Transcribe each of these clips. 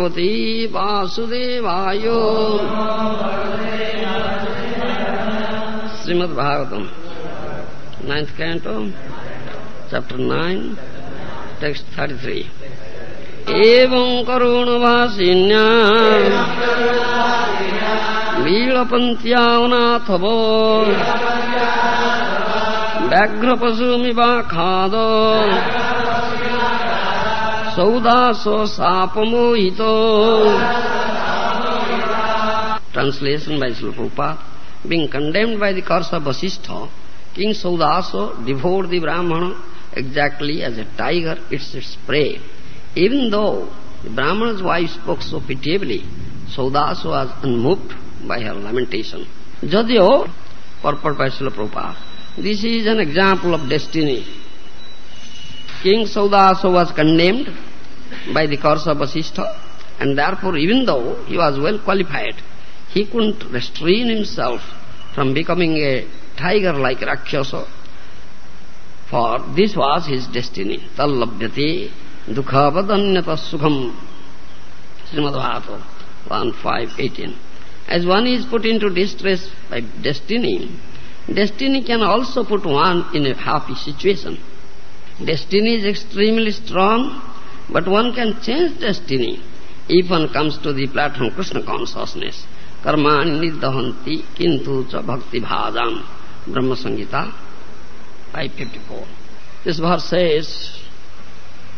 Bhagwati वासुदेवायो। Srimad Bhagavatam ninth canto chapter nine text thirty three एवं करुणवासिन्या नीलपन्त्यावनाथव व्याघ्रपशुमिवाखाद Saudas सापमोहित Translation by Srila Prabhupada. Being condemned by the curse of Vasistha, King Saudasa devoured the Brahmana exactly as a tiger eats its prey. Even though the Brahmana's wife spoke so pitiably, Saudasa was unmoved by her lamentation. Jadyo, purport by Srila Prabhupada, this is an example of destiny. King Saudasa was condemned by the curse of Vasistha, and therefore even though he was well qualified, he couldn't restrain himself from becoming a tiger like Rakshasa, for this was his destiny. Tallabhyate dukhavadanyata sukham. Srimad Bhagavatam 1.5.18 As one is put into distress by destiny, destiny can also put one in a happy situation. Destiny is extremely strong, but one can change destiny if one comes to the platform Krishna consciousness. Karmani niddahanti kintu cha bhakti bhajam. Brahma Samhita 554. This verse says,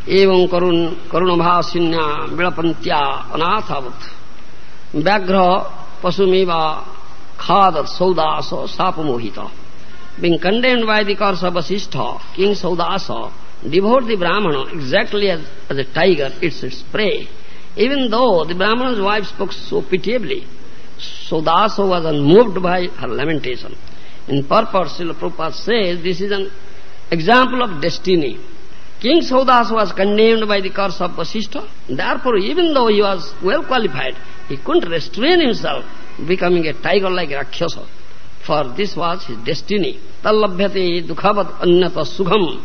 "Evam karun karunabhasinya विलपन्त्या anathavat. व्याघ्र पशुमेवा खादत् Saudas सापमोहितः being condemned by the Vasistha, King Saudasa devoured the Brahmana exactly as, as a tiger eats its prey. Even though the Brahmana's wife spoke so pitiably, Saudasa was unmoved by her lamentation. In purport, Srila Prabhupada says this is an example of destiny. King Saudasa was condemned by the curse of Vasistha. Therefore, even though he was well qualified, he couldn't restrain himself, becoming a tiger like Rakshasa. For this was his destiny. Tallabhyate dukhavat anyata sukham.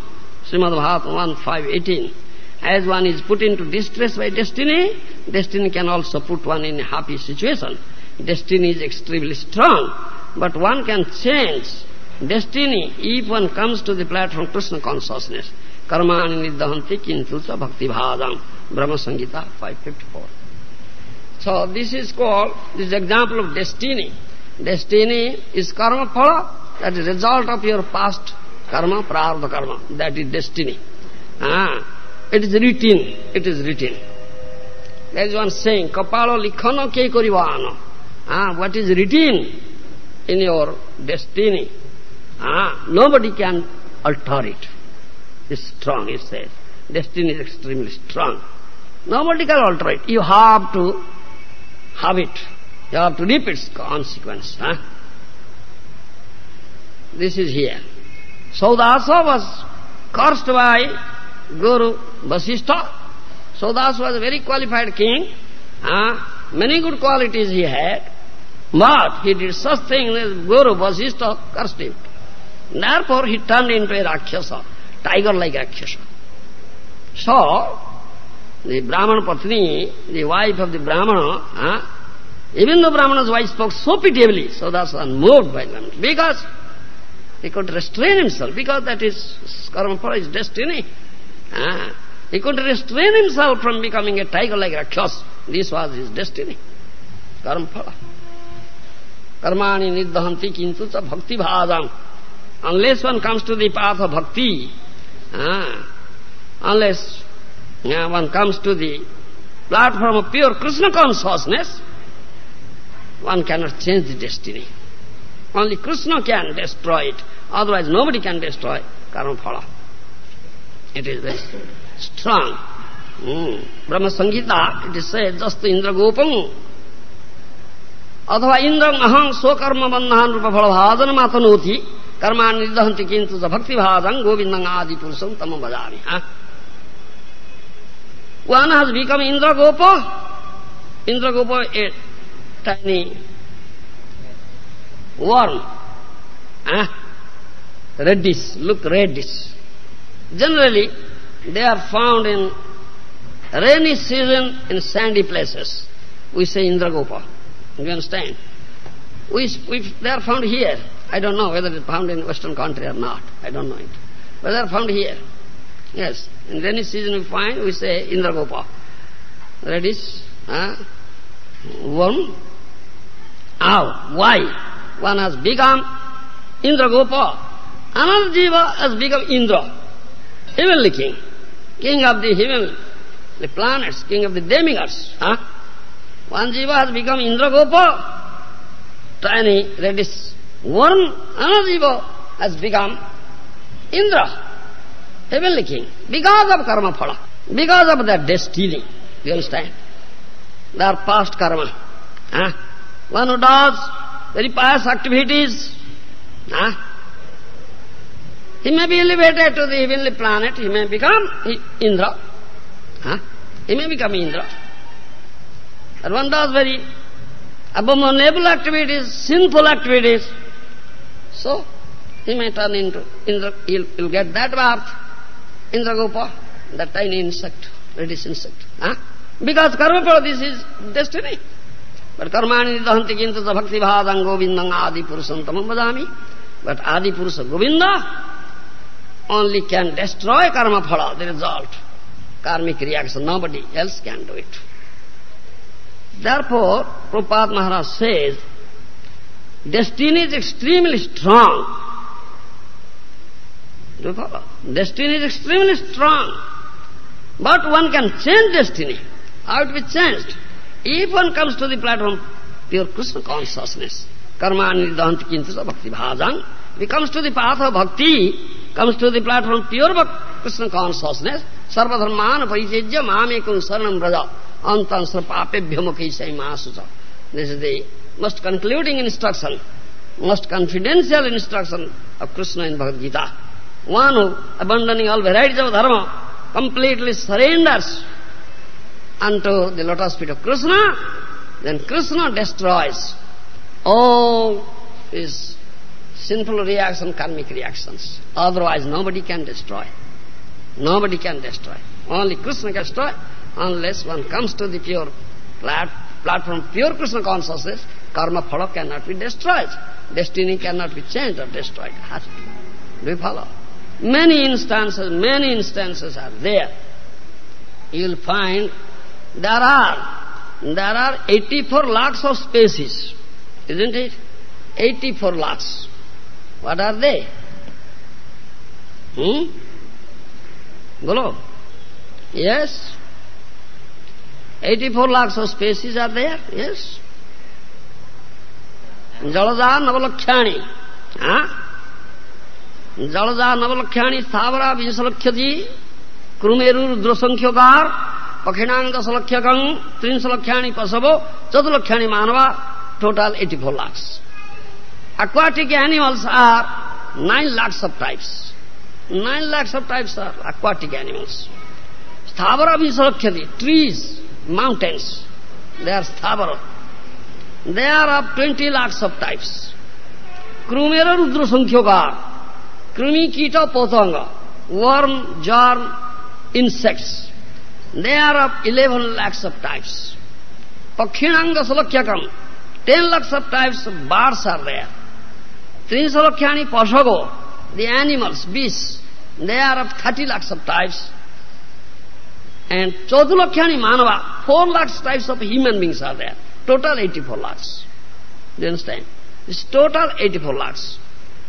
Srimad Bhagavatam 1.5.18 As one is put into distress by destiny, destiny can also put one in a happy situation. Destiny is extremely strong, but one can change destiny if one comes to the platform of Krishna consciousness. Karmani niddahanti kintu cha bhakti bhadam. Brahma Samhita 554. So this is called, this example of destiny. Destiny is karma phala, that is result of your past karma, prarabdha karma, that is destiny. Ah, it is written, it is written. There is one saying, kapalo likhano ke karivano. Ah, what is written in your destiny, ah, nobody can alter it. It's strong, it says. Destiny is extremely strong. Nobody can alter it. You have to have it. You have to reap its consequence. Huh? This is here. Saudasa was cursed by Guru Vasistha. Saudasa was a very qualified king. Huh? Many good qualities he had. But he did such thing as Guru Vasistha cursed him. Therefore he turned into a Rakshasa, tiger like Rakshasa. So, the Brahmana Patni, the wife of the Brahmana, huh, even though Brahmana's wife spoke so pitiably, so that's unmoved by them. Because he could restrain himself, because that is karma his destiny. Ah, he could restrain himself from becoming a tiger like Rakshas. This was his destiny. Karma phala. Karmani niddahanti kintu cha bhakti bhajam. Unless one comes to the path of bhakti, ah, unless yeah, one comes to the platform of pure Krishna consciousness, one cannot change the destiny. Only Krishna can destroy it. Otherwise nobody can destroy karma phala. It is very strong. Mm. Brahma Sangita, it is said, just Indra Gopam, अथवा इन्द्र अहं स्वकर्म बन्धान रूप फल भाजन मातनोति कर्मा निर्दहन्ति किन्तु च भक्ति भाजं गोविन्दं आदि पुरुषं तम बजामि huh? One has become Indra Gopa. Indra Gopa, a tiny worm. Huh? Ah. Reddish, look reddish. Generally, they are found in rainy season in sandy places. We say Indra Gopa. You understand? We, we, they are found here. I don't know whether they are found in western country or not. I don't know it. But they are found here. Yes. In rainy season we find, we say Indra Gopa. Reddish, ah. huh? worm. How? Why? One has become Indra Gopa. Another jiva has become Indra, heavenly king, king of the heaven, the planets, king of the demigods. Huh? One jiva has become Indra Gopa, tiny reddish worm. Another jiva has become Indra, heavenly king, because of karma phala, because of their destiny. You understand? Their past karma. Huh? One who does very pious activities, he may be elevated to the heavenly planet, he may become Indra. He may become Indra. But one does very abominable activities, sinful activities, so he may turn into Indra, he'll, he'll get that birth. Indragopa, that tiny insect, reddish insect. Because karma this is destiny. But karmani nidahanti kintu sa bhakti bhadang govindang adi purusam tamam vadami. But adi purusa Govinda only can destroy karma phala, the result. Karmic reaction, nobody else can do it. Therefore, Prabhupada Maharaj says, destiny is extremely strong. Do you follow? Destiny is extremely strong. But one can change destiny. How it be changed? If one comes to the platform, pure Krishna consciousness, karma nidhanti kintusa bhakti bhajang, becomes to the path of bhakti, comes to the platform pure Krishna consciousness, sarvadharmana parijajya mamekam saranam braja, antam srapapebhya mukhisai masucha. This is the most concluding instruction, most confidential instruction of Krishna in Bhagavad Gita. One who, abandoning all varieties of dharma, completely surrenders unto the lotus feet of Krishna, then Krishna destroys all his sinful reaction, karmic reactions. Otherwise nobody can destroy. Nobody can destroy. Only Krishna can destroy unless one comes to the pure plat platform, pure Krishna consciousness, karma phala cannot be destroyed. Destiny cannot be changed or destroyed. Has to. Do you follow? Many instances, many instances are there. You will find There are, there are 84 lakhs of species, isn't it? 84 lakhs. What are they? Hmm? bolo Yes? 84 lakhs of species are there, yes? জলজা নবলক্ষাণী হ্যাঁ জলজা নবলক্ষাণী স্থাবরা বিশলক্ষতি ক্রুমেরুর দ্রসংখ্যকার पखिणांग दशलक्षकं त्रिंशलक्षाणी पशवो चतुर्लक्षाणी मानवा total 84 lakhs. Aquatic animals are 9 lakhs of types. 9 lakhs of types are aquatic animals. Sthavara Visalakshyati, trees, mountains, they are sthavara. They are of 20 lakhs of types. Krumera Rudra Sankhyogar, Krimi, Kita, Potanga, worm, germ, insects. They are of 11 lakhs of types. Pakhinanga Salakyakam, 10 lakhs of types of birds are there. Trinsalakyani Pashago, the animals, beasts, they are of 30 lakhs of types. And Chodulakyani Manava, 4 lakhs types of human beings are there. Total 84 lakhs. Do you understand? It's total 84 lakhs.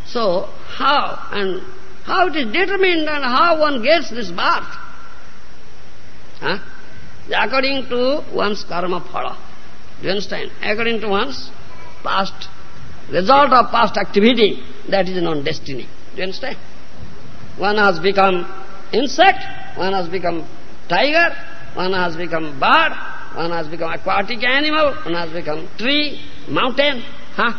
So, how and how it is determined and how one gets this birth? Huh? According to one's karma phala. Do you understand? According to one's past result of past activity, that is known destiny. Do you understand? One has become insect, one has become tiger, one has become bird, one has become aquatic animal, one has become tree, mountain, huh?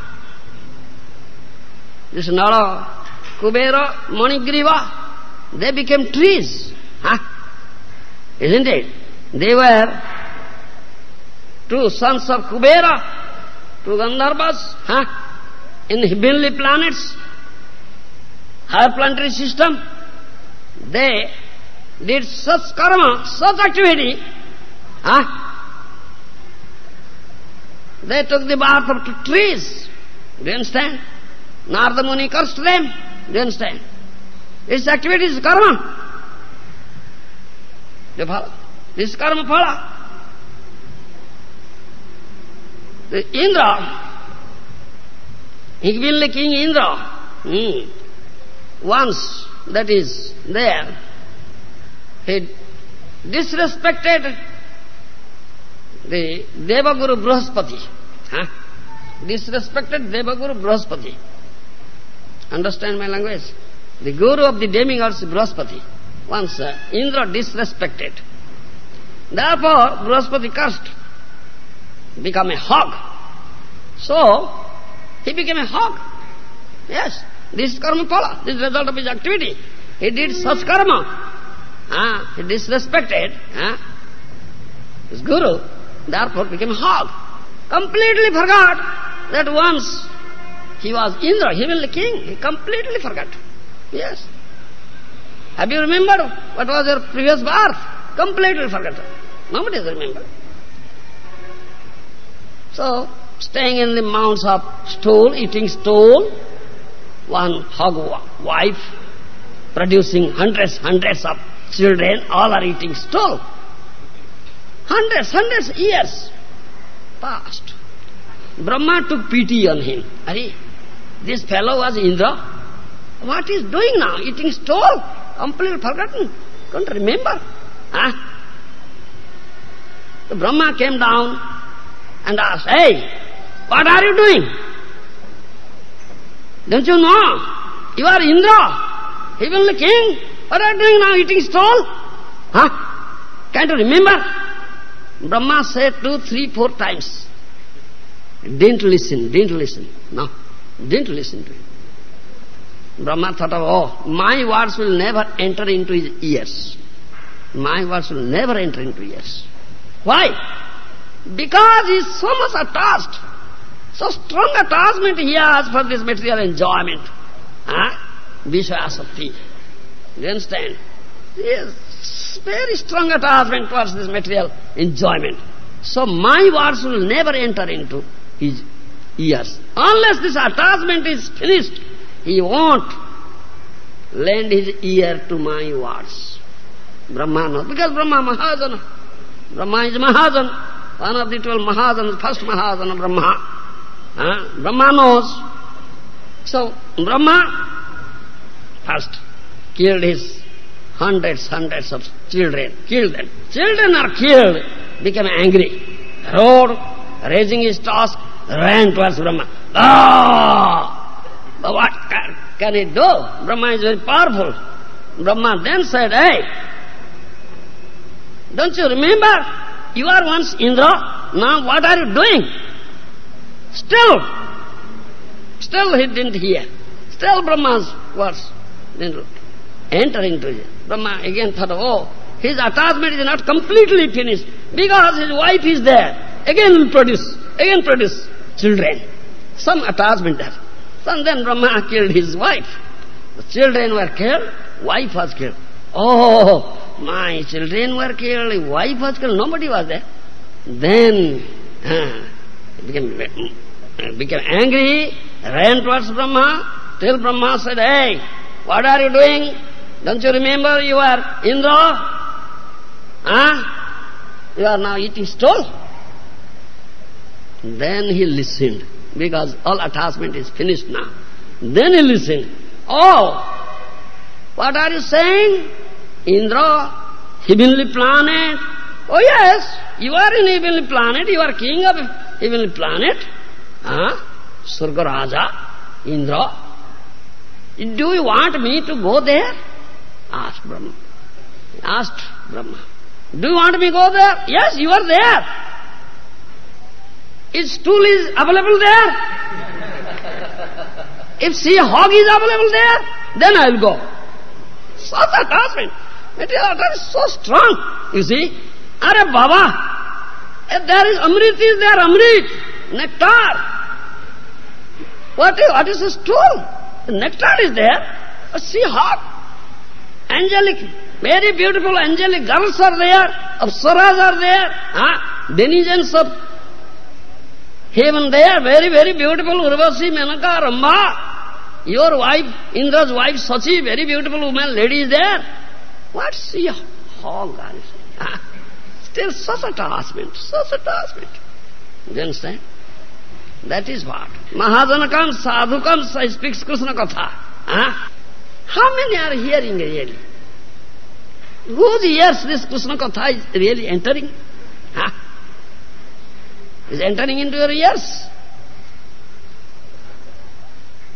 This Nala, Kubera, Manigriva, they became trees, huh? Isn't it? They were two sons of Kubera, two Gandharvas, huh? In heavenly planets, higher planetary system, they did such karma, such activity, huh? They took the bath of trees. Do you understand? Narada Muni cursed them. Do you understand? This activity is karma. जो फल, निष्कर्म फल। Indra. Evil king Indra once that is there he disrespected Devaguru Brihaspati disrespected Devaguru Brihaspati understand my language the guru of the demigods Brihaspati Once uh, Indra disrespected. Therefore, Brihaspati cursed, become a hog. So, he became a hog. Yes, this is karma phala, this is the result of his activity. He did such karma. Ah, he disrespected ah, his guru therefore became a hog. Completely forgot that once he was Indra, heavenly king. He completely forgot. Yes. Have you remembered what was your previous birth? Completely forgotten. Nobody has remembered. So, staying in the mounds of stool, eating stool, one hog wife, producing hundreds, hundreds of children, all are eating stool. Hundreds, hundreds years passed. Brahma took pity on him. Are this fellow was Indra. What is doing now? Eating stool? Completely forgotten. Don't remember. Huh? The Brahma came down and asked, Hey, what are you doing? Don't you know? You are Indra, heavenly king. What are you doing now, eating stool? Huh? Can't you remember? Brahma said two, three, four times. Didn't listen, didn't listen. No, didn't listen to him. Brahma thought of, oh, my words will never enter into his ears. My words will never enter into ears. Why? Because he is so much attached. So strong attachment he has for this material enjoyment. Ah, huh? Vishwasati. You understand? Yes very strong attachment towards this material enjoyment. So my words will never enter into his ears. Unless this attachment is finished, he won't lend his ear to my words. Brahma knows, because Brahma Mahajana. Brahma is Mahajan, one of the twelve Mahajans, first Mahajana Brahma. Huh? Brahma knows. So Brahma first killed his hundreds, hundreds of children, killed them. Children are killed, became angry, roared, raising his tusk, ran towards Brahma. Ah! But what can, can he do? Brahma is very powerful. Brahma then said, hey, don't you remember? You are once Indra, now what are you doing? Still, still he didn't hear. Still Brahma's words didn't enter into it. Brahma again thought, oh, his attachment is not completely finished because his wife is there. Again produce, again produce children. Some attachment there. So then Brahma killed his wife. The children were killed, wife was killed. Oh, my children were killed, wife was killed, nobody was there. Then uh, became, became angry, ran towards Brahma, till Brahma said, hey, what are you doing? Don't you remember you are Indra? Huh? You are now eating stool. Then he listened, because all attachment is finished now. Then he listened. Oh, what are you saying? Indra, heavenly planet. Oh yes, you are in heavenly planet, you are king of heavenly planet. Huh? Surga Raja, Indra. Do you want me to go there? Asked Brahma. Asked Brahma. Do you want me to go there? Yes, you are there. If stool is available there, if sea hog is available there, then I will go. Such attachment. Material attachment is so strong. You see? Are Baba, if there is Amrit, is there Amrit, nectar. What is, what is the stool? The nectar is there, a sea hog. Angelic, very beautiful angelic girls are there, apsaras are there, huh? denizens of heaven there, very, very beautiful, Urvasi, Menaka, Ramba. Your wife, Indra's wife, Sachi, very beautiful woman, lady is there. What sea hog are you? Still such attachment, such attachment. Do you understand? That is what. Mahajanakam, Sadhukam speaks Krishna Katha. Huh? How many are hearing really? Whose ears this Krishna Katha is really entering? Is entering into your ears?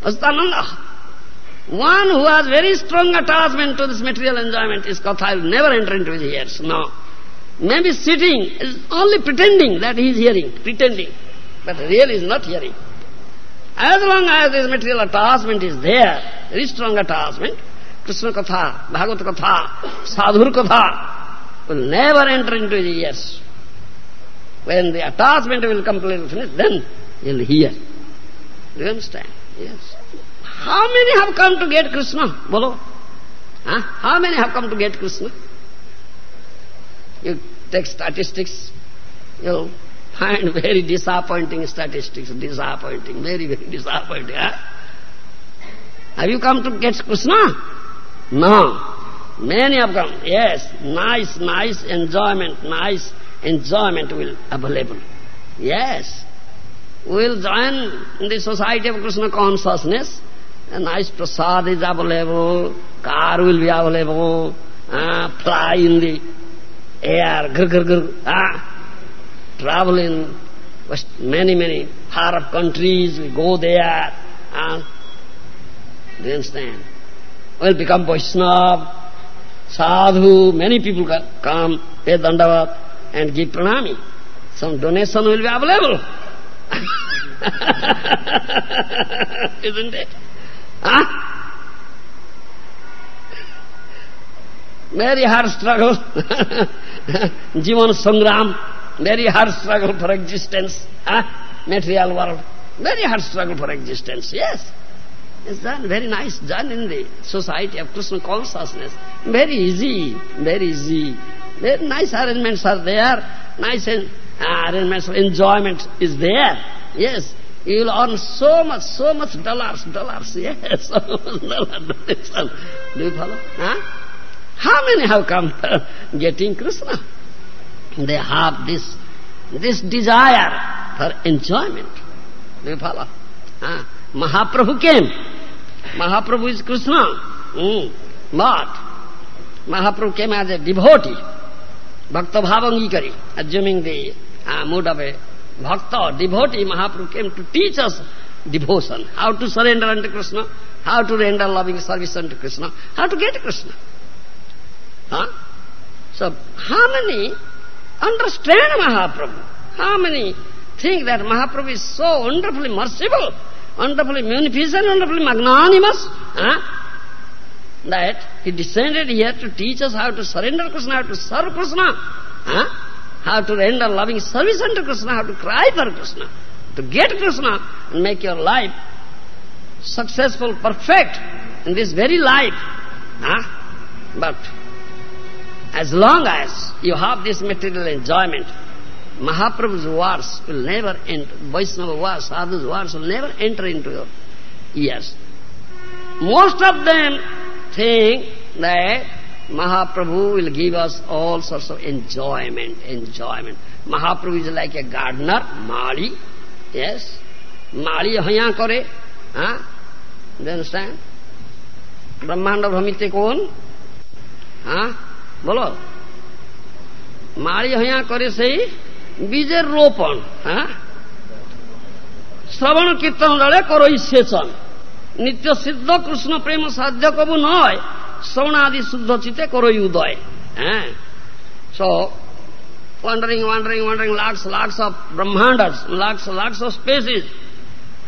Astananda. One who has very strong attachment to this material enjoyment, his katha will never enter into his ears. No. Maybe sitting is only pretending that he is hearing, pretending. But really is not hearing. As long as this material attachment is there, very strong attachment, Krishna Katha, Bhagavad Katha, Sadhur Katha will never enter into his ears. When the attachment will completely finish, then you will hear. Do you understand? Yes. How many have come to get Krishna? Bolo. Huh? How many have come to get Krishna? You take statistics, you'll find very disappointing statistics, disappointing, very, very disappointing. Huh? Have you come to get Krishna? No. Many have come. Yes, nice, nice enjoyment, nice enjoyment will available. Yes. We will join in the society of Krishna consciousness. A nice prasad is available, car will be available, uh, fly in the air, grr, grr, ah, travel in many, many far of countries, we go there, ah, do you understand? We'll become Vaishnava, sadhu, many people come, pay dandavat and give pranami. Some donation will be available. Isn't it? Huh? Very hard struggle. Jivan Sangram, very hard struggle for existence. Huh? Material world, very hard struggle for existence, yes. It's done very nice, done in the society of Krishna consciousness. Very easy, very easy. Very nice arrangements are there, nice uh, arrangements enjoyment is there. Yes, you will earn so much, so much dollars, dollars, yes, so much dollars, Do you follow? Huh? How many have come getting Krishna? They have this, this desire for enjoyment. Do you follow? Huh? Mahaprabhu came. Mahaprabhu is Krishna. Mm. But Mahaprabhu came as a devotee. Bhakta Bhavangikari, assuming the uh, mood of a bhakta, devotee, Mahaprabhu came to teach us devotion, how to surrender unto Krishna, how to render loving service unto Krishna, how to get Krishna. So, how many understand Mahaprabhu? How many think that Mahaprabhu is so wonderfully merciful, wonderfully munificent, wonderfully magnanimous? That he descended here to teach us how to surrender Krishna, how to serve Krishna, huh? how to render loving service unto Krishna, how to cry for Krishna, to get Krishna and make your life successful, perfect in this very life. Huh? But as long as you have this material enjoyment, Mahaprabhu's words will never enter, Vaishnava words, Sadhu's words will never enter into your ears. Most of them think that Mahaprabhu will give us all sorts of enjoyment, enjoyment. Mahaprabhu is like a gardener, Mali, yes. Mali haya kore, huh? Do you understand? Brahmanda Brahmite kon? Huh? বলো মারি হইয়া করে সেই বীজের রোপণ হ্যাঁ শ্রবণ কীর্তন দলে করই সেচন নিত্য সিদ্ধ কৃষ্ণ প্রেম সাধ্য কবু নয় শ্রবণাদি শুদ্ধ চিতে করই উদয় হ্যাঁ so wandering, wandering, wandering, lots, lots of Brahmandas, lots, lots of spaces.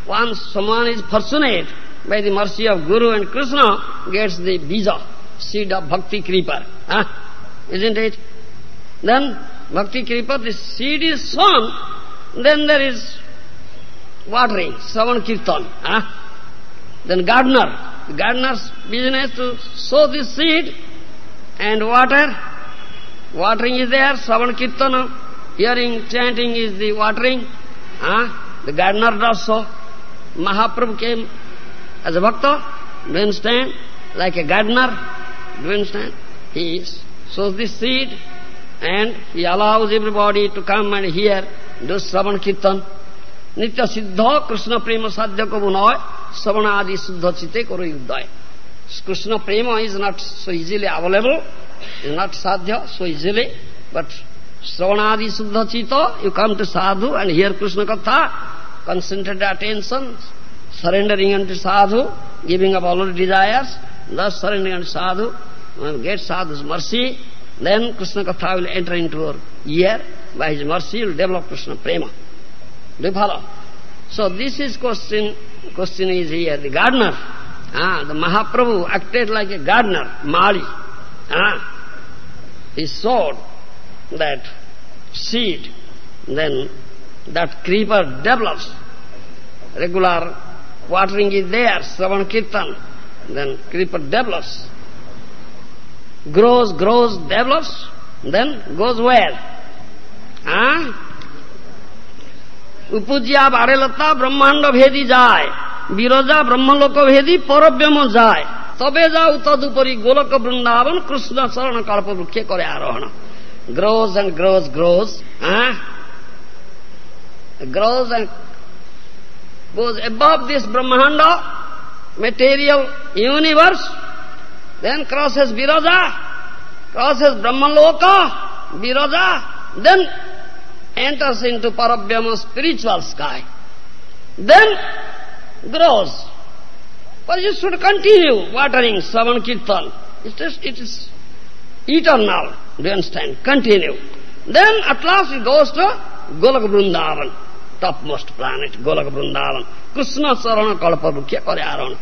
Once someone is fortunate by the mercy of Guru and Krishna, gets the bija, seed of bhakti creeper. Huh? Isn't it? Then bhakti creeper, the seed is sown, then there is watering, Savan Kirtan. Huh? Then gardener, the gardener's business to sow this seed and water. Watering is there, Savan Kirtana, hearing, chanting is the watering. Huh? The gardener does so. Mahaprabhu came as a bhakta, do you understand? Like a gardener, do you understand? He sows this seed and he allows everybody to come and hear, do Kirtan. Nitya Siddha Krishna Prema Sadhya ko bunoy, Savana Adi Siddha Chite koro yuddhay. Krishna Prema is not so easily available, is not sadhya so easily, but Sravanadi Siddha Chita, you come to sadhu and hear Krishna Katha, concentrated attention, surrendering unto sadhu, giving up all the desires, thus surrendering unto sadhu, get sadhu's mercy, then Krishna Katha will enter into your ear, by his mercy you will develop Krishna Prema. Do you follow? So this is question, question is here, the gardener. Ah, the Mahaprabhu acted like a gardener, Mali. Ah, he sowed that seed, then that creeper develops. Regular watering is there, Sravan Kirtan, then creeper develops. Grows, grows, develops, then goes where? Ah? উপজিয়া বারেলতা ব্রহ্মাণ্ড ভেদি যায় বিরজা ব্রহ্মলোক ভেদি পরব্যম যায় তবে যাও তদুপরি গোলক বৃন্দাবন কৃষ্ণ চরণ কল্প বৃক্ষে করে আরোহণ grows and grows, grows, huh? grows and goes above this Brahmanda, material universe, then crosses Viraja, crosses Brahmaloka, Viraja, then enters into Parabhyama spiritual sky. Then grows. But you should continue watering Savan Kirtan. It is, it is eternal, do you understand? Continue. Then at last it goes to Golak Vrindavan, topmost planet, Golak Vrindavan. Krishna Sarana Kalparukhya Kare Arana.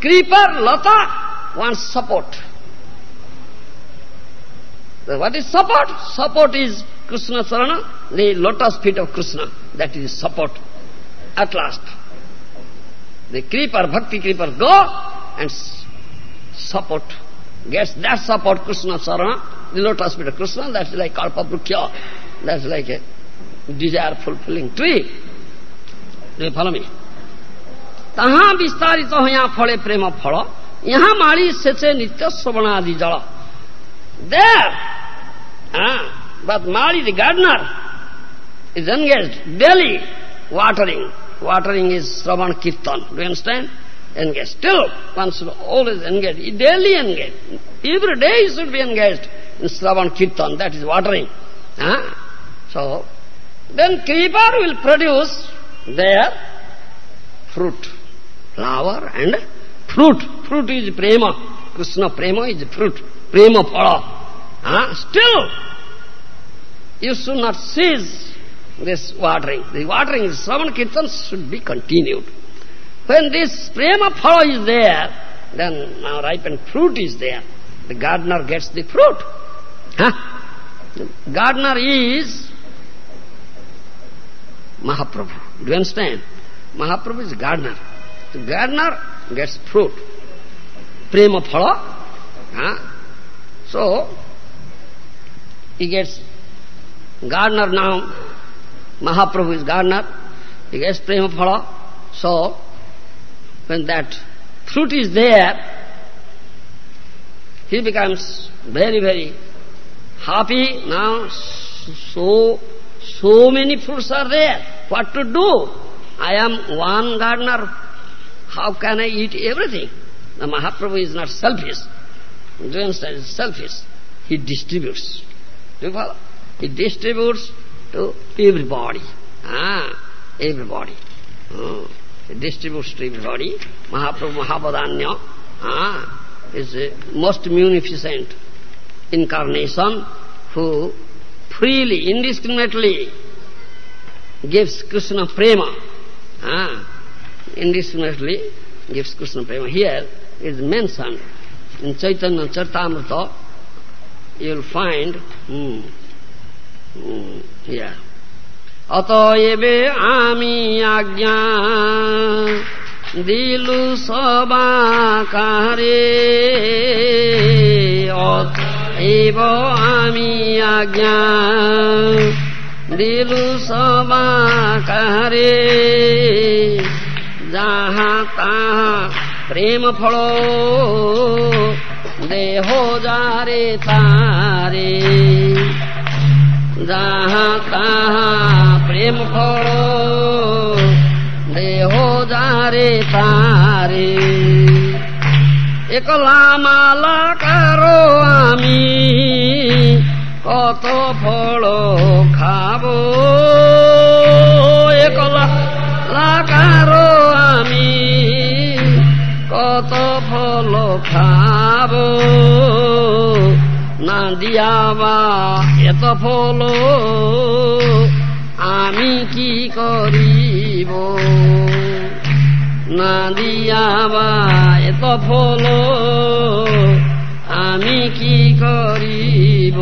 Creeper, Lata wants support. What is support? Support is Krishna Sarana, the lotus feet of Krishna. That is support. At last. The creeper, bhakti creeper, go and support. Gets that support Krishna Sarana, the lotus feet of Krishna, that's like Kalpabrukya. That's like a desire fulfilling tree. Do you follow me? तहाँ विस्तारित हो यहाँ फले प्रेम फल यहाँ माड़ी सेचे नित्य श्रवणादि जल There, ah, but Mali, the gardener, is engaged daily watering. Watering is Sravan Kirtan. Do you understand? Engaged. Still, one should always engage. Daily engaged. Every day he should be engaged in Sravan Kirtan. That is watering. Ah? So, then creeper will produce their fruit. Flower and fruit. Fruit is prema. Krishna prema is fruit. Prema phala. Ah? Still, you should not cease this watering. The watering, Sravan Kirtan should be continued. When this prema phala is there, then now ripened fruit is there. The gardener gets the fruit. Huh? The gardener is Mahaprabhu. Do you understand? Mahaprabhu is gardener. The gardener gets fruit. Prema phala. Huh? So, he gets gardener now. Mahaprabhu is gardener. He gets prema phala. So, when that fruit is there, he becomes very, very happy. Now, so, so many fruits are there. What to do? I am one gardener. How can I eat everything? The Mahaprabhu is not selfish. Do you understand? Selfish. He distributes. Do you follow? He distributes to everybody. Ah, everybody. Oh. He distributes to everybody. Mahaprabhu Mahavadanya ah, is the most munificent incarnation who freely, indiscriminately gives Krishna prema. Ah, indiscriminately gives Krishna prema. Here is mentioned in Chaitanya Charitamrita, you will find hmm. অতএবে আমি আজ্ঞা দিলু সবাকারে অতএব আমি আজ্ঞা দিলু সবাকারে যাহা তাহা প্রেম ফল দেহ যারে তারে যাহা তাহা প্রেম ফল দেহ যারে তারে একলা মালা কারও আমি কত ফল খাব একলা লাকারো আমি কত ফল খাব না দিয়াবা এত ফল, আমি কি করিব? না দিয়াবা এত ফল, আমি কি করিব?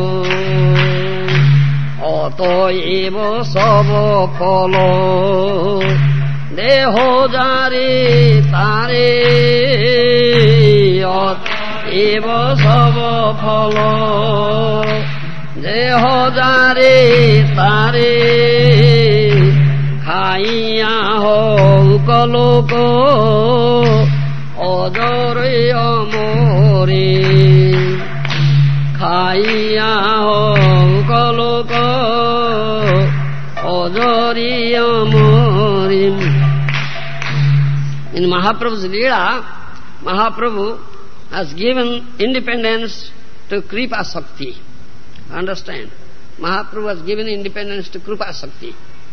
অতএব সব ফল, দেহ যারে তারে অতএব সব ফল। দেহ যারে তারে খাইয়া হৌক লোক অজরে অমরে খাইয়া হৌক লোক অজরি অমরে In Mahaprabhu's Leela, Mahaprabhu has given independence to Kripa Sakti. Understand? Mahaprabhu has given independence to Kripa Sakti,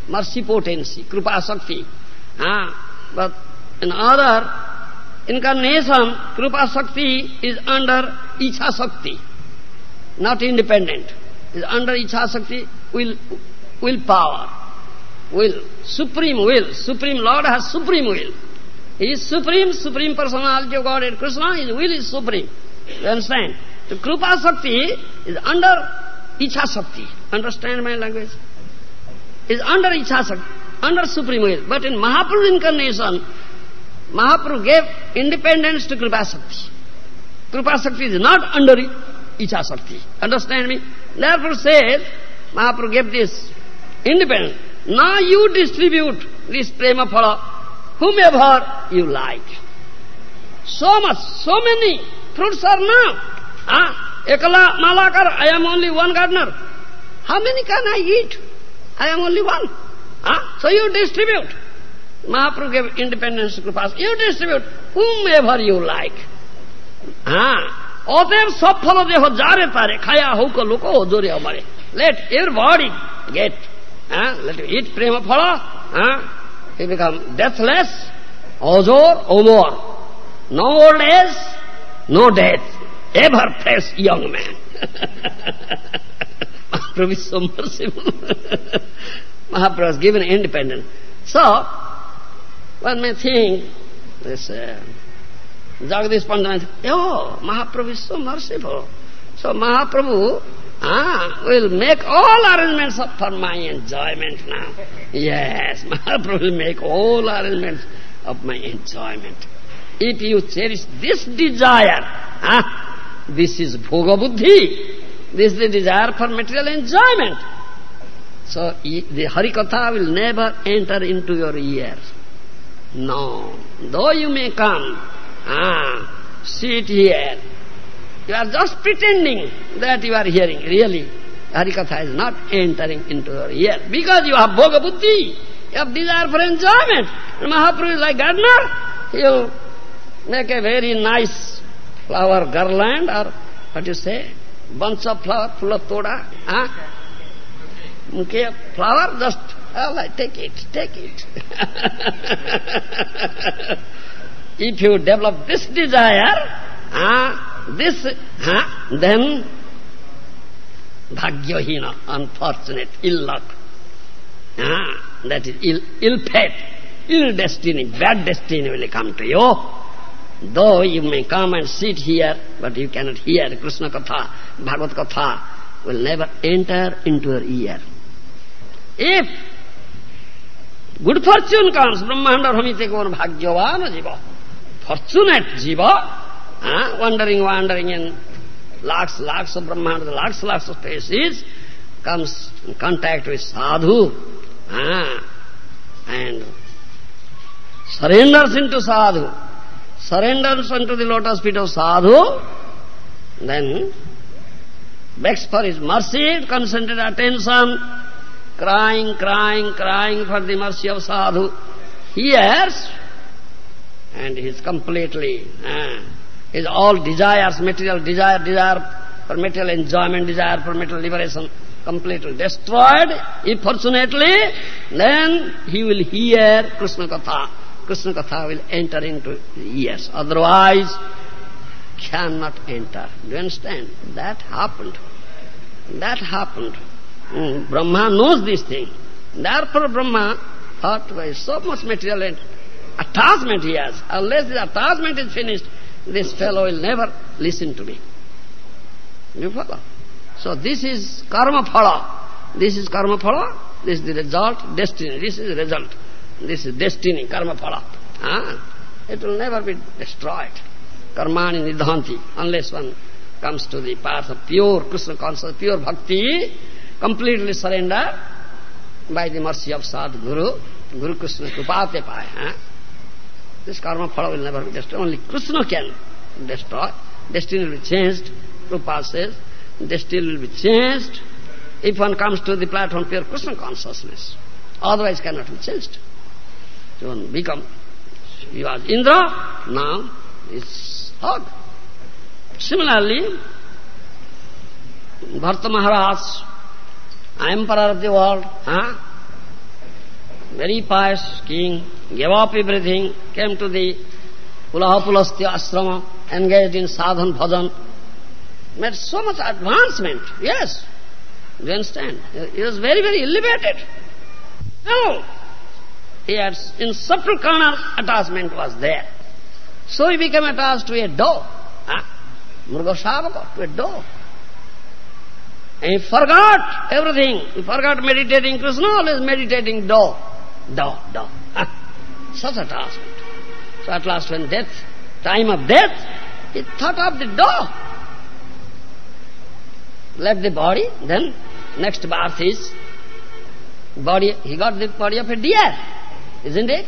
mercy potency, Kripa Sakti. Ah, but in other incarnation, Kripa Sakti is under Icha Sakti, not independent. Is under Icha Sakti, will, will power, will, supreme will. Supreme Lord has supreme will. He is supreme, supreme personality of Godhead. Krishna, his will is supreme. You understand? The Krupa Sakti is under Icha Sakti. Understand my language? Is under Icha Sakti, under supreme will. But in Mahaprabhu incarnation, Mahaprabhu gave independence to Krupa Sakti. Krupa Sakti is not under Icha Sakti. Understand me? Therefore says, Mahaprabhu gave this independence. Now you distribute this prema phala whomever you like. So much, so many fruits are now. Ah, Ekala Malakar, I am only one gardener. How many can I eat? I am only one. Ah, so you distribute. Mahaprabhu gave independence to Kripas. You distribute whomever you like. Ah, অতএব সব ফল দেহ যারে তারে খায়া হৌক লোক জোরে আমারে late everybody get ah, let you eat prema phala ah, he become deathless, ozor, omor. No old age, no death, ever fresh young man. Mahaprabhu is so merciful. Mahaprabhu has given independence. So, one may think, this uh, Jagadish Pandit, oh, Mahaprabhu is so merciful. So Mahaprabhu ah, we'll make all arrangements for my enjoyment now. Yes, Mahaprabhu will make all arrangements of my enjoyment. If you cherish this desire, ah, this is bhoga buddhi. This is the desire for material enjoyment. So the Harikatha will never enter into your ears. No. Though you may come, ah, sit here, you are just pretending that you are hearing. Really, Harikatha is not entering into your ear. Because you have bhoga buddhi, you have desire for enjoyment. Mahaprabhu is like gardener. He will make a very nice flower garland or what you say, bunch of flower full of toda. Huh? Okay, flower just, oh, like, take it, take it. if you develop this desire, ah, this, huh, then Bhagyahina, unfortunate, ill luck. Ah, that is ill, ill fate, ill destiny, bad destiny will come to you. Though you may come and sit here, but you cannot hear Krishna Katha, Bhagavad Katha, will never enter into your ear. If good fortune comes, Brahmanda Bhamite Gaur Bhagyavana Jiva, fortunate Jiva, uh, wandering, wandering in lakhs, lakhs of Brahmanda, lakhs, lakhs of spaces, comes in contact with sadhu, uh, and surrenders into sadhu, surrenders unto the lotus feet of sadhu, then begs for his mercy, concentrated attention, crying, crying, crying for the mercy of sadhu, He hears, and he is completely, uh, his all desires, material desire, desire for material enjoyment, desire for material liberation, completely destroyed. If fortunately, then he will hear Krishna Katha. Krishna Katha will enter into ears. Otherwise, cannot enter. Do you understand? That happened. That happened. Mm, Brahma knows this thing. Therefore Brahma thought, so much material attachment he has. Unless the attachment is finished, this fellow will never listen to me. You follow? So this is karma phala. This is karma phala. This is the result, destiny. This is the result. This is destiny, karma phala. Ah? It will never be destroyed. Karmani nidhanti, unless one comes to the path of pure Krishna consciousness, pure bhakti, completely surrender by the mercy of Sadguru, Guru Krishna Kripate Paya. This karma phala will never be destroyed. Only Krishna can destroy. Destiny will be changed. Prabhupada says, destiny will be changed if one comes to the platform pure Krishna consciousness. Otherwise cannot be changed. So one become, he was Indra, now is Hog. Similarly, Bharata Maharaj, emperor of the world, huh? Very pious king, gave up everything, came to the Pulahapulasthya ashrama, engaged in sadhan bhajan, made so much advancement, yes. Do you understand? He was very, very elevated. No. He had, in subtle carnal attachment was there. So he became attached to a dog. Huh? Ah. Murgasavaka, to a dog. And he forgot everything. He forgot meditating Krishna, always meditating dog. Dog, dog. Huh? Such attachment. So at last when death, time of death, he thought of the dog. Left the body, then next birth is body, he got the body of a deer, isn't it?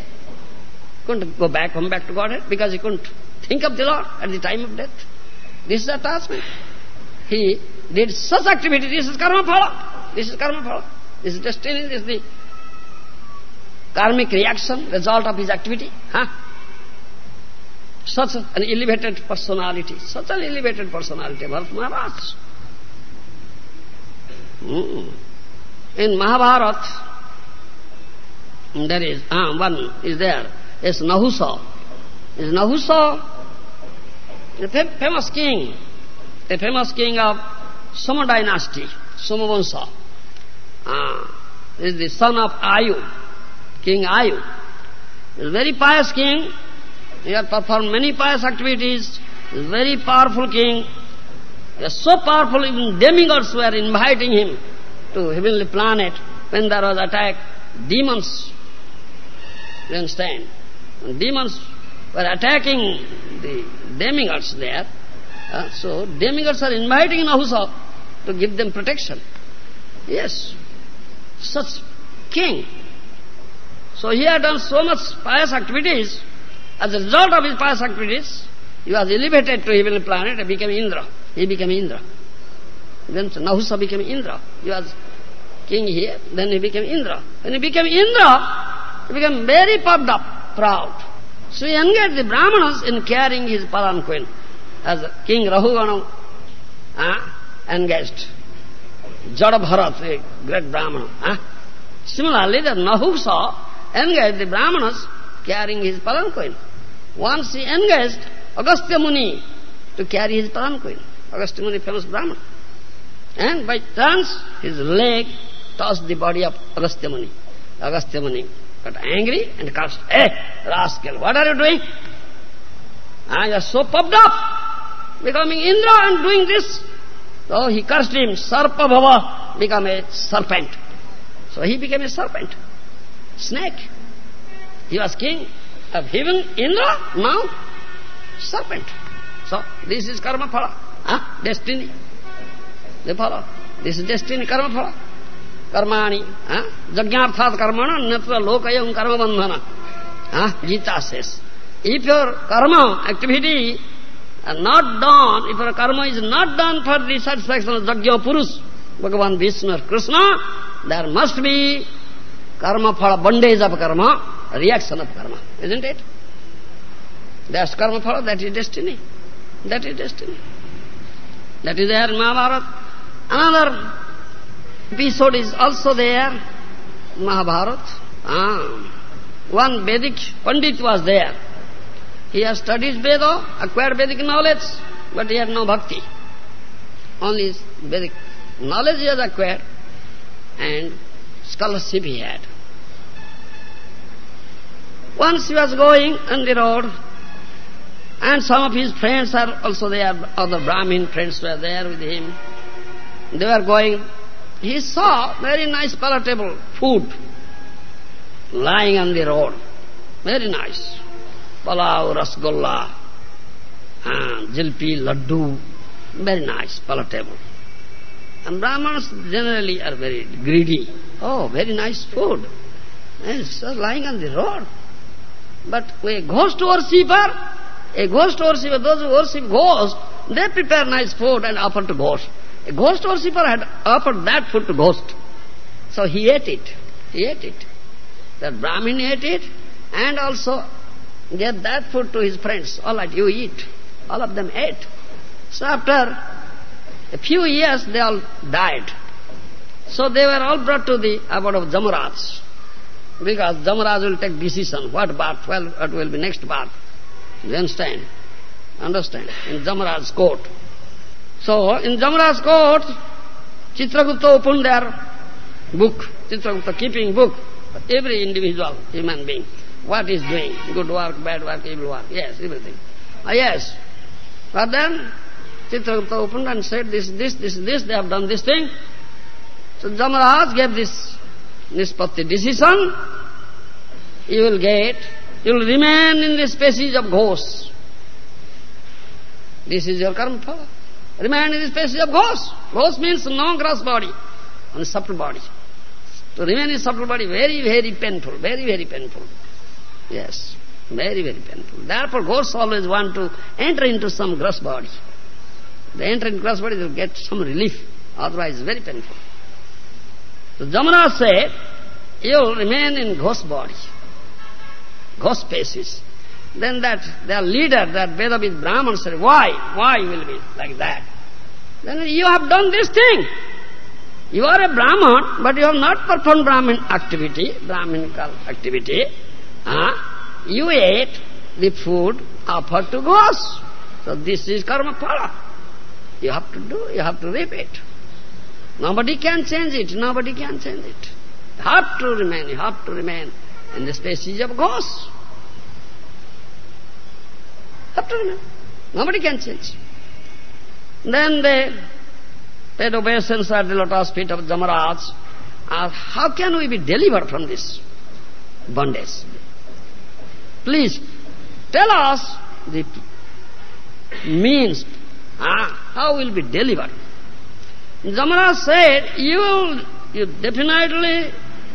Couldn't go back, come back to Godhead eh? because he couldn't think of the Lord at the time of death. This is attachment. He did such activity, this is karma phala. This is karma phala. This is destiny, this is the karmic reaction, result of his activity. Huh? Such an elevated personality, such an elevated personality, Bharat Maharaj. Mm. In Mahabharata, there is, ah, one is there, is Nahusa. Is Nahusa a famous king, a famous king of Soma dynasty, Somavamsa. Ah, is the son of Ayu, King Ayu. He is a very pious king. He has performed many pious activities. He is very powerful king. He is so powerful, even demigods were inviting him to heavenly planet when there was attack. Demons, you understand? Demons were attacking the demigods there. Uh, so demigods are inviting Nahusa to give them protection. Yes, such king. So he had done so much pious activities. As a result of his pious activities, he was elevated to heavenly planet and became Indra. He became Indra. Then Nahusa became Indra. He was king here, then he became Indra. When he became Indra, he became very puffed up, proud. So he engaged the Brahmanas in carrying his palanquin, as King Rahugana uh, engaged Jadabharat, great Brahmana. Uh. Similarly, the Nahusa engaged the Brahmanas carrying his palanquin. Once he engaged Agastya Muni to carry his palanquin. Agastya Muni, famous Brahman. And by chance, his leg touched the body of Agastya Muni. Agastya Muni got angry and cursed, Hey, rascal, what are you doing? Ah, you are so puffed up, becoming Indra and doing this. So he cursed him, Sarpa Bhava, become a serpent. So he became a serpent, snake. He was king of heaven, Indra, now serpent. So this is karma phala, ah, destiny. They follow. This is destiny, karma phala. Karmani, ah, jagyarthat karmana, natra lokayam karma bandhana. Ah, Gita says. If your karma activity are not done, if your karma is not done for the satisfaction of Jagya Purush, Bhagavan Vishnu or Krishna, there must be karma phala, bondage of karma, reaction of karma, isn't it? That's karma phala, that is destiny. That is destiny. That is there in Mahabharata. Another episode is also there, Mahabharata. Ah. One Vedic Pandit was there. He has studied Veda, acquired Vedic knowledge, but he had no bhakti. Only Vedic knowledge he has acquired and scholarship he had. Once he was going on the road, and some of his friends are also there, other Brahmin friends were there with him. They were going, he saw very nice palatable food lying on the road. Very nice. Palau, rasgulla, uh, jilpi, laddu, very nice, palatable. And Brahmins generally are very greedy. Oh, very nice food. It's lying on the road. But a ghost worshipper, a ghost worshipper, those who worship ghosts, they prepare nice food and offer to ghost. A ghost worshipper had offered that food to ghost. So he ate it. He ate it. That Brahmin ate it and also gave that food to his friends. All right, you eat. All of them ate. So after a few years, they all died. So they were all brought to the abode of Jamaraj. Because Jamaraj will take decision, what well, what will be next birth. You understand? Understand? In Jamaraj's court. So, in Jamaraj's court, Chitragupta opened their book, Chitragupta keeping book, every individual human being, what is doing, good work, bad work, evil work, yes, everything. Ah, yes. But then, Chitragupta opened and said, this, this, this, this, they have done this thing. So Jamaraj gave this nispatti decision, you will get, you will remain in the species of ghosts. This is your karma Remain in the species of ghosts. Ghost means non-gross body, only subtle body. To remain in subtle body, very, very painful, very, very painful. Yes, very, very painful. Therefore, ghosts always want to enter into some gross body. They enter into gross body, they will get some relief. Otherwise, very painful. So Jamana said, you will remain in ghost body, ghost species. Then that their leader, that Vedavid Brahman said, why? Why you will be like that? Then you have done this thing. You are a Brahman, but you have not performed Brahmin activity, Brahminical activity. Uh, you ate the food offered to ghosts. So this is karma phala. You have to do, you have to reap it. Nobody can change it, nobody can change it. You have to remain, you have to remain in the species of ghosts. Have to remain. Nobody can change. Then they paid obeisance at the lotus feet of Jamaraj. Asked, how can we be delivered from this bondage? Please, tell us the means, ah, how will be delivered. Jamaraj said, you will you definitely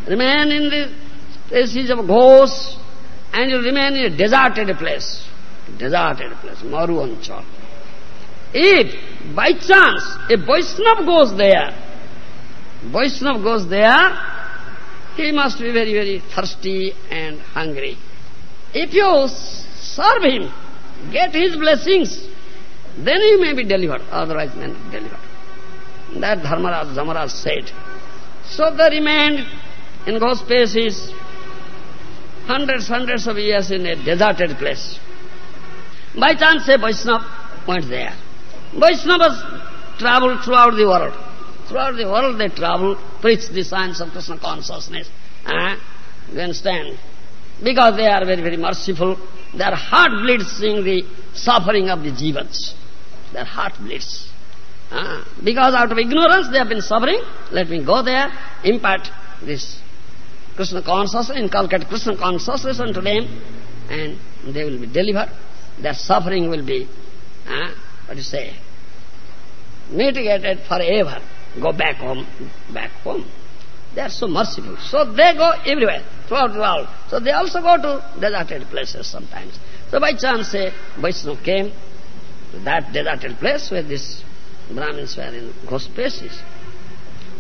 remain in the species of ghosts and you remain in a deserted place. Deserted place, Maru Anchal. If by chance a Vaishnava goes there, Vaishnava goes there, he must be very, very thirsty and hungry. If you serve him, get his blessings, then he may be delivered, otherwise may not be delivered. That Dharmaraj, Jamaraj said. So they remained in Ghost spaces hundreds, hundreds of years in a deserted place. By chance a Vaishnava went there. Vaishnavas traveled throughout the world. Throughout the world they travel, preach the science of Krishna consciousness. Eh? You understand? Because they are very, very merciful. Their heart bleeds seeing the suffering of the jivas. Their heart bleeds. Uh, because out of ignorance they have been suffering, let me go there, impart this Krishna consciousness, inculcate Krishna consciousness unto them, and they will be delivered. Their suffering will be, uh, what do you say, mitigated forever. Go back home, back home. They are so merciful. So they go everywhere, throughout the world. So they also go to deserted places sometimes. So by chance a Vaishnava came to that deserted place where these Brahmins were in ghost places.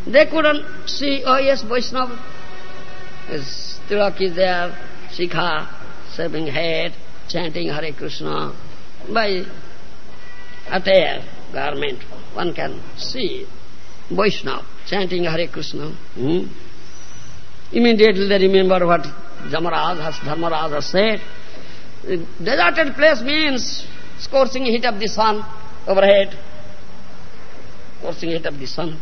They couldn't see, oh yes, Vaishnava is Tilak there, Shikha, shaving head, chanting Hare Krishna. By attire, garment, one can see Vaishnava chanting Hare Krishna. Hmm? Immediately they remember what Jamaraj has, Dharmaraj has said. Deserted place means scorching heat of the sun overhead, scorching heat of the sun.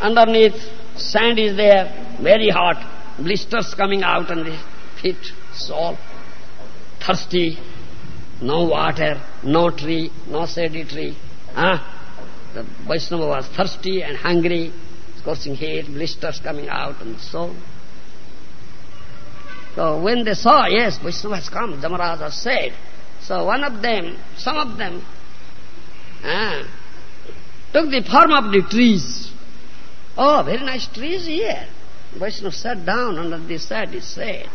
Underneath, sand is there, very hot, blisters coming out on the feet, sole, thirsty, no water, no tree, no shady tree. Ah, The Vaishnava was thirsty and hungry, scorching heat, blisters coming out and so. So when they saw, yes, Vaishnava has come, Jamaraja said. So one of them, some of them, ah, took the form of the trees. Oh, very nice trees here. Vaishnava sat down under the shade, shade,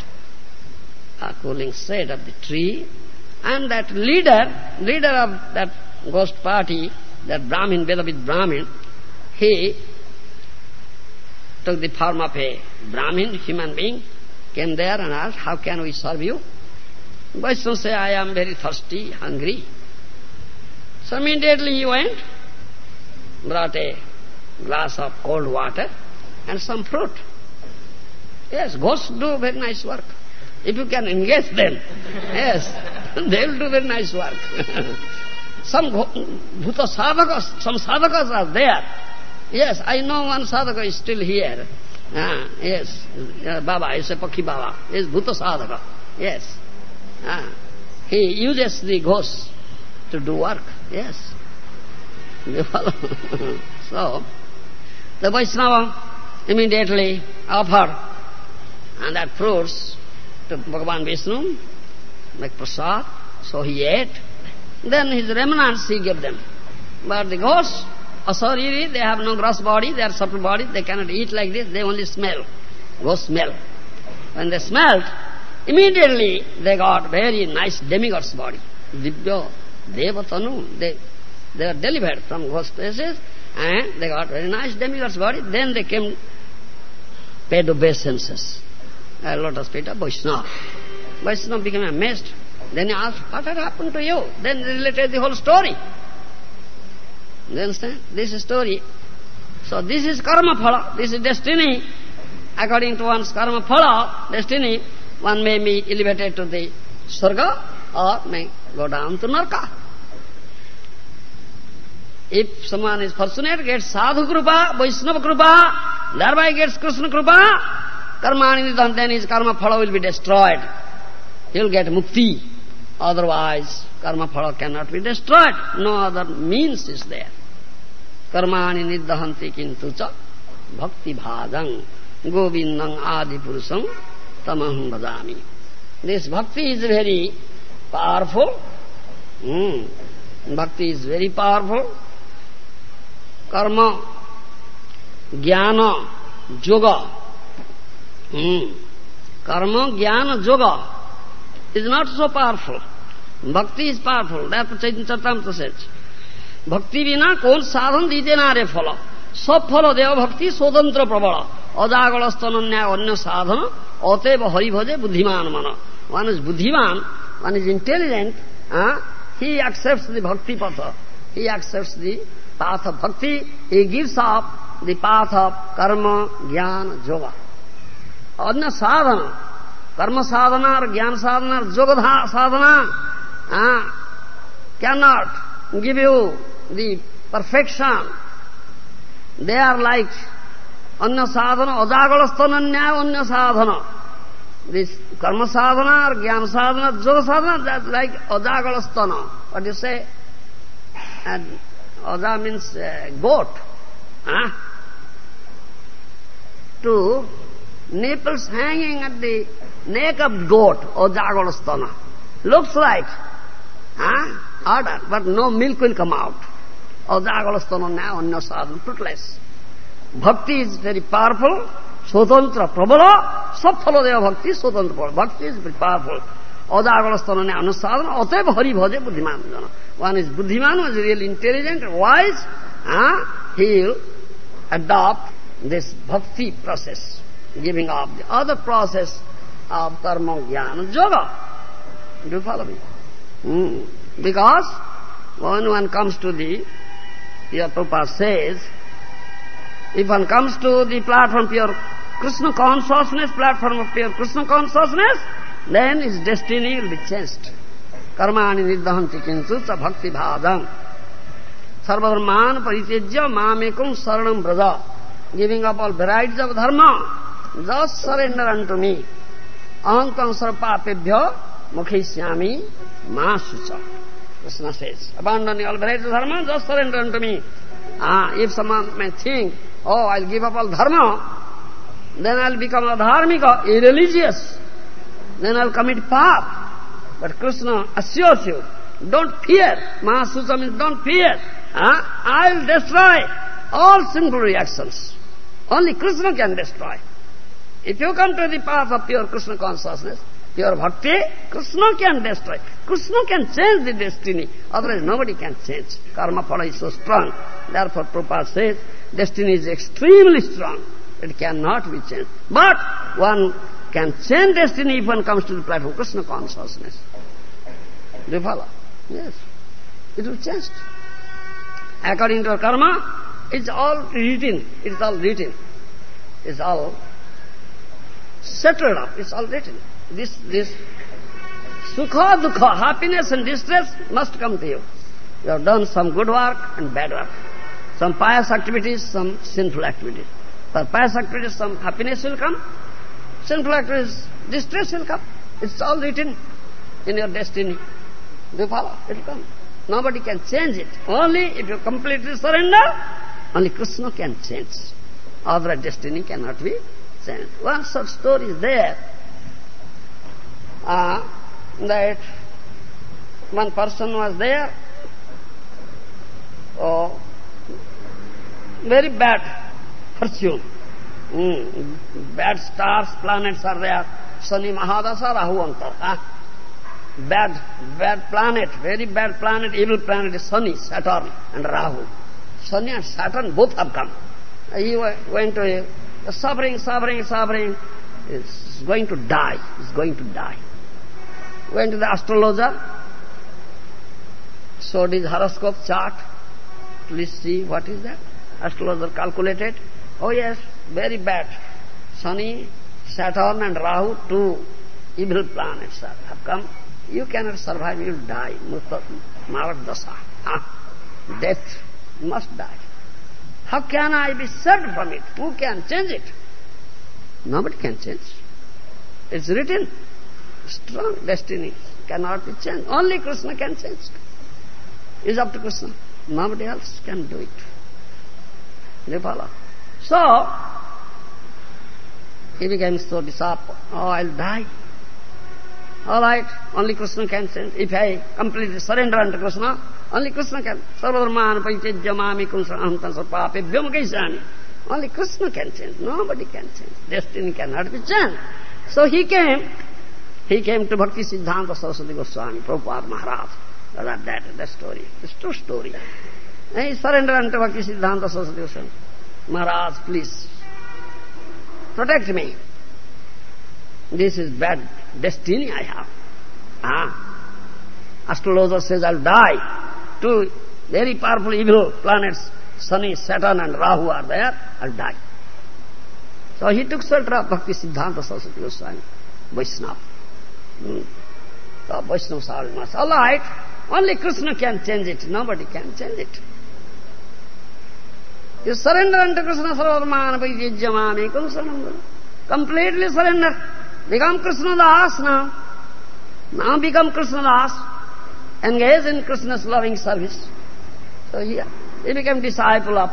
a cooling shade of the tree, and that leader, leader of that ghost party, that Brahmin, Vedavit Brahmin, he took the form of a Brahmin, human being, came there and asked, how can we serve you? Vaishnava said, I am very thirsty, hungry. So immediately he went, brought a glass of cold water and some fruit. Yes, ghosts do very nice work. If you can engage them, yes, they will do very nice work. some bhuta sadhakas, some sadhakas are there. Yes, I know one sadhaka is still here. Ah, yes, Baba is a Pakhi Baba. Is bhuta sadhaka. Yes. Ah, he uses the ghosts to do work. Yes. You follow? so, the Vaishnava immediately offered and that fruits to Bhagavan Vishnu, make prasad. So he ate. Then his remnants he gave them. But the ghosts, asariri, they have no gross body, they are subtle body, they cannot eat like this, they only smell. Ghosts smell. When they smelled, immediately they got very nice demigod's body. Divya, Devatanu, they, they were delivered from ghost places and they got very nice demigod's body. Then they came paid obeisances. A lotus feet of Vaishnava. Vaishnava became amazed. Then he asked, what had happened to you? Then he related the whole story. You understand? This is story. So this is karma phala, this is destiny. According to one's karma phala, destiny, one may be elevated to the sarga or may go down to narka. If someone is fortunate, gets sadhu krupa, Vaishnava krupa, thereby gets Krishna krupa, karma then his karma phala will be destroyed. He will get mukti. Otherwise, karma phala cannot be destroyed. No other means is there. Karmani cha bhakti bhajang govindang adi purusam tamaham bhajami. This bhakti is very powerful. Hmm. Bhakti कर्म ज्ञान जोग कर्म ज्ञान जोग is not so powerful. Bhakti is powerful. Therefore, Chaitanya Charitamrita says, Bhakti vina kon sadhan didenare phala. Sab phala deva bhakti sodantra prabala. Adagalastananya anya sadhana ateva haribhaje buddhiman mana. One is buddhiman, one is intelligent. Huh? He accepts the bhakti patha. He accepts the path bhakti, ये gives of the path of karma, jnana, yoga. अन्य साधना, कर्म साधना और ज्ञान साधना और yoga sadhana can not give you the perfection they are like अन्य साधन अजागल स्तन न्याय, अन्य साधन। कर्म साधना और ज्ञान साधना योग साधना लाइक अजागल स्तन what you aja means uh, goat. Huh? To nipples hanging at the neck of goat, ajagalastana. Looks like huh? order, but no milk will come out. Ajagalastana now, anyasadana, fruitless. Bhakti is very powerful, Swatantra, Prabhala, Saphaladeva Bhakti, sotantra Swatantra. Bhakti is very powerful. Adagalastana anusadhana, Ateva Hari Bhaja Buddhiman Jana. One is Buddhiman, one is really intelligent, wise, huh? he will adopt this bhakti process, giving up the other process of karma, yoga. Do you follow me? Mm. Because when one comes to the, here Prabhupada says, if one comes to the platform pure Krishna consciousness, platform of pure Krishna consciousness, then his destiny will be changed. Karmani niddahanti kintu cha bhakti bhadam. Sarvadharman paritejya mamekum saranam braja. Giving up all varieties of dharma. Just surrender unto me. Ahantam sarpapebhya mukhisyami masucha. Krishna says, abandoning all varieties of dharma, just surrender unto me. Ah, if someone may think, oh, I'll give up all dharma, then I'll become a dharmika, irreligious. Then I'll commit pap. But Krishna assures you, don't fear. Mahasutra means don't fear. Huh? I'll destroy all sinful reactions. Only Krishna can destroy. If you come to the path of pure Krishna consciousness, pure bhakti, Krishna can destroy. Krishna can change the destiny. Otherwise nobody can change. Karma phala is so strong. Therefore Prabhupada says, destiny is extremely strong. It cannot be changed. But one can change destiny if one comes to the platform Krishna consciousness. Do you follow? Yes. It will change. According to our karma, it's all written. It's all written. It's all settled up. It's all written. This, this sukha, dukha, happiness and distress must come to you. You have done some good work and bad work. Some pious activities, some sinful activities. For pious activities, some happiness will come. Activities, distress will come. It's all written in your destiny. Do you follow? It will come. Nobody can change it. Only if you completely surrender, only Krishna can change. Other destiny cannot be changed. One such story is there. Uh, that one person was there, oh, very bad fortune. Bad stars, planets are there. Shani Mahadasa, Rahu Antar. Huh? Bad, bad planet, very bad planet, evil planet is Saturn and Rahu. Shani and Saturn both have come. He went to suffering, suffering, suffering. He's going to die. He's going to die. Went to the astrologer, showed his horoscope chart. Please see what is that. Astrologer calculated. Oh yes, very bad. Shani, Saturn and Rahu, two evil planets have come. You cannot survive, you will die. Marat dasa. Death. You must die. How can I be saved from it? Who can change it? Nobody can change. It's written. Strong destiny cannot be changed. Only Krishna can change. It's up to Krishna. Nobody else can do it. You follow? So, he became so disappointed. Oh, I'll die. All right, only Krishna can change. If I completely surrender unto Krishna, only Krishna can. Sarvadharman paitejya mami kunsa ahantam sarpapebhyam kaisani. Only Krishna can change. Nobody can change. Destiny cannot be changed. So he came. He came to Bhakti Siddhanta Saraswati Goswami, Prabhupada Maharaj. That, that, that story. It's true story. And he surrendered unto Bhakti Siddhanta Saraswati Goswami. Maharaj, please, protect me. This is bad destiny I have. Ah. Astrologer says I'll die. Two very powerful evil planets, Shani, Saturn and Rahu are there, I'll die. So he took shelter of Bhakti Siddhanta Saraswati Goswami, Vaishnava. Hmm. So Vaishnava must, all right, only Krishna can change it, nobody can change it. You surrender unto Krishna sarvarmana paijyamami kunsanam. Completely surrender. Become Krishna Das now. Now become Krishna Das. Engage in Krishna's loving service. So here, he became disciple of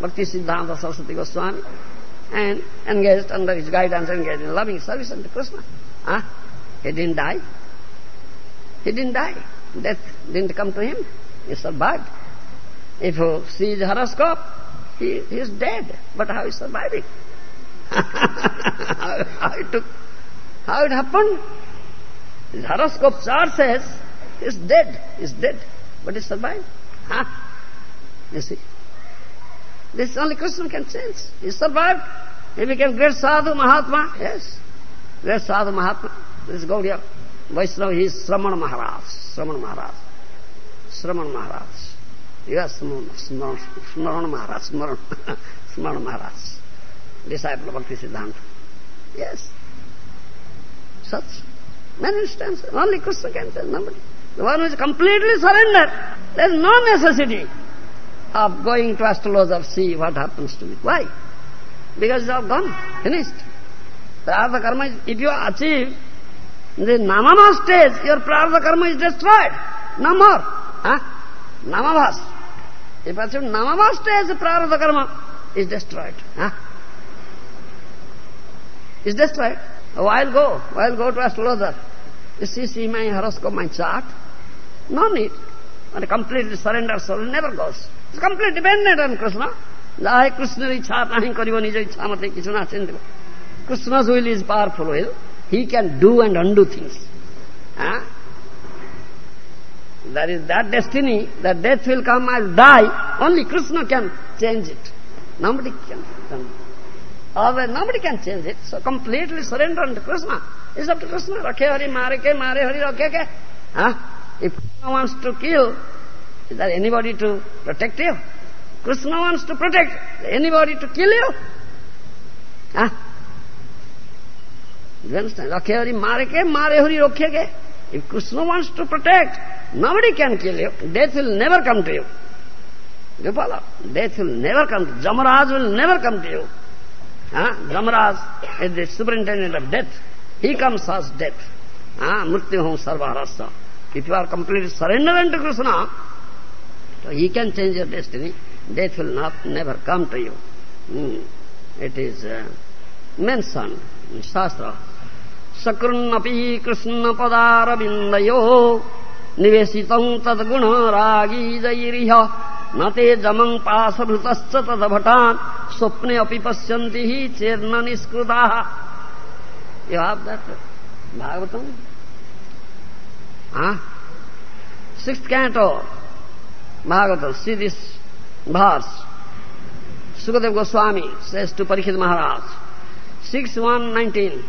Bhakti Siddhanta Saraswati Goswami and engaged under his guidance, engaged in loving service unto Krishna. Huh? He didn't die. He didn't die. Death didn't come to him. He survived. If you see his horoscope, he, he is dead. But how is surviving? how, how, it took, how it happened? His horoscope chart says he is dead. He is dead. But he survived. Huh? You see? This only Krishna can change. He survived. He became great sadhu, Mahatma. Yes. Great sadhu, Mahatma. This is Gaudiya. Vaishnava, he is Sramana Maharaj. Sramana Maharaj. Sramana Maharaj. Yes, Smarana Maharaj. Smarana Maharaj. Disciple of Bhakti Siddhanta. Yes. Such many instances. Only Krishna can tell nobody. The one who is completely surrendered, there is no necessity of going to astrologer, see what happens to me. Why? Because it's all gone, finished. Prarabdha karma is, if you achieve the namama stage, your prarabdha karma is destroyed. No more. Huh? Namavas. If achieved, namamasta as a prarabdha karma is destroyed. Huh? Is destroyed. Oh, I'll go. I'll go to astrologer. You see, see my horoscope, my chart. No need. When completely surrender soul never goes. It's completely dependent on Krishna. Lahe Krishna ichha nahi karibo nija ichha mate kichu na Krishna's will is powerful will. He can do and undo things. That is that destiny, that death will come, I'll die. Only Krishna can change it. Nobody can. Otherwise, nobody can change it. So completely surrender unto Krishna. It's up to Krishna. Rakhe Hari, Mare Ke, Mare Hari, Rakhe Ke. Huh? If Krishna wants to kill, is there anybody to protect you? Krishna wants to protect anybody to kill you? Huh? You understand? Rakhe Hari, Mare Ke, Mare Hari, Rakhe Ke. If Krishna wants to protect, nobody can kill you. Death will never come to you. You follow? Death will never come to you. Jamaraj will never come to you. Huh? Jamaraj is the superintendent of death. He comes as death. Huh? Mrityuham sarvarasa. If you are completely surrendered to Krishna, so he can change your destiny. Death will not never come to you. Hmm. It is uh, mentioned in Shastra. Sakrunapi Krishna padaravindayo nivesitam tadguna ragi jairiha nate jamang pasabhutascha tadabhatan swapne api pasyanti hi cherna niskrudaha. You have that Bhagavatam? Huh? Sixth canto, Bhagavatam, see this verse. Sukadeva Goswami says to Parikshit Maharaj, 6.1.19,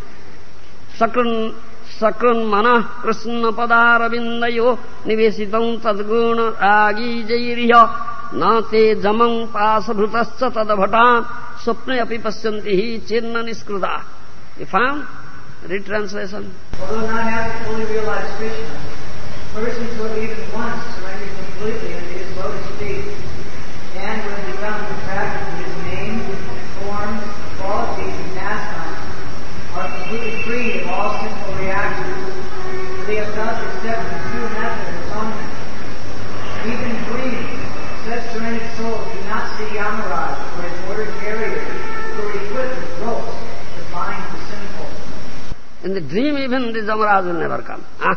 Sakrun Sakrun Mana Krishna Padaravindayo Nivesitam Tadguna Ragi Jairiya Nate Jamang Pasabhutascha Tadabhatan Swapne Api Pasyanti Hi Chirna Niskruda. You found? Read translation. Although not having fully realized Krishna, persons will even once surrender completely unto his lotus feet, and when become attracted to his name, forms, qualities, and pastimes, are completely freed of all sinful reactions. They have thus accepted the true method of atonement. Even dreaming, such surrendered souls do not see Yamaraj or his ordered carriers, who are equipped with ropes to bind the sinful. In the dream even the Jamaraj will never come. Huh?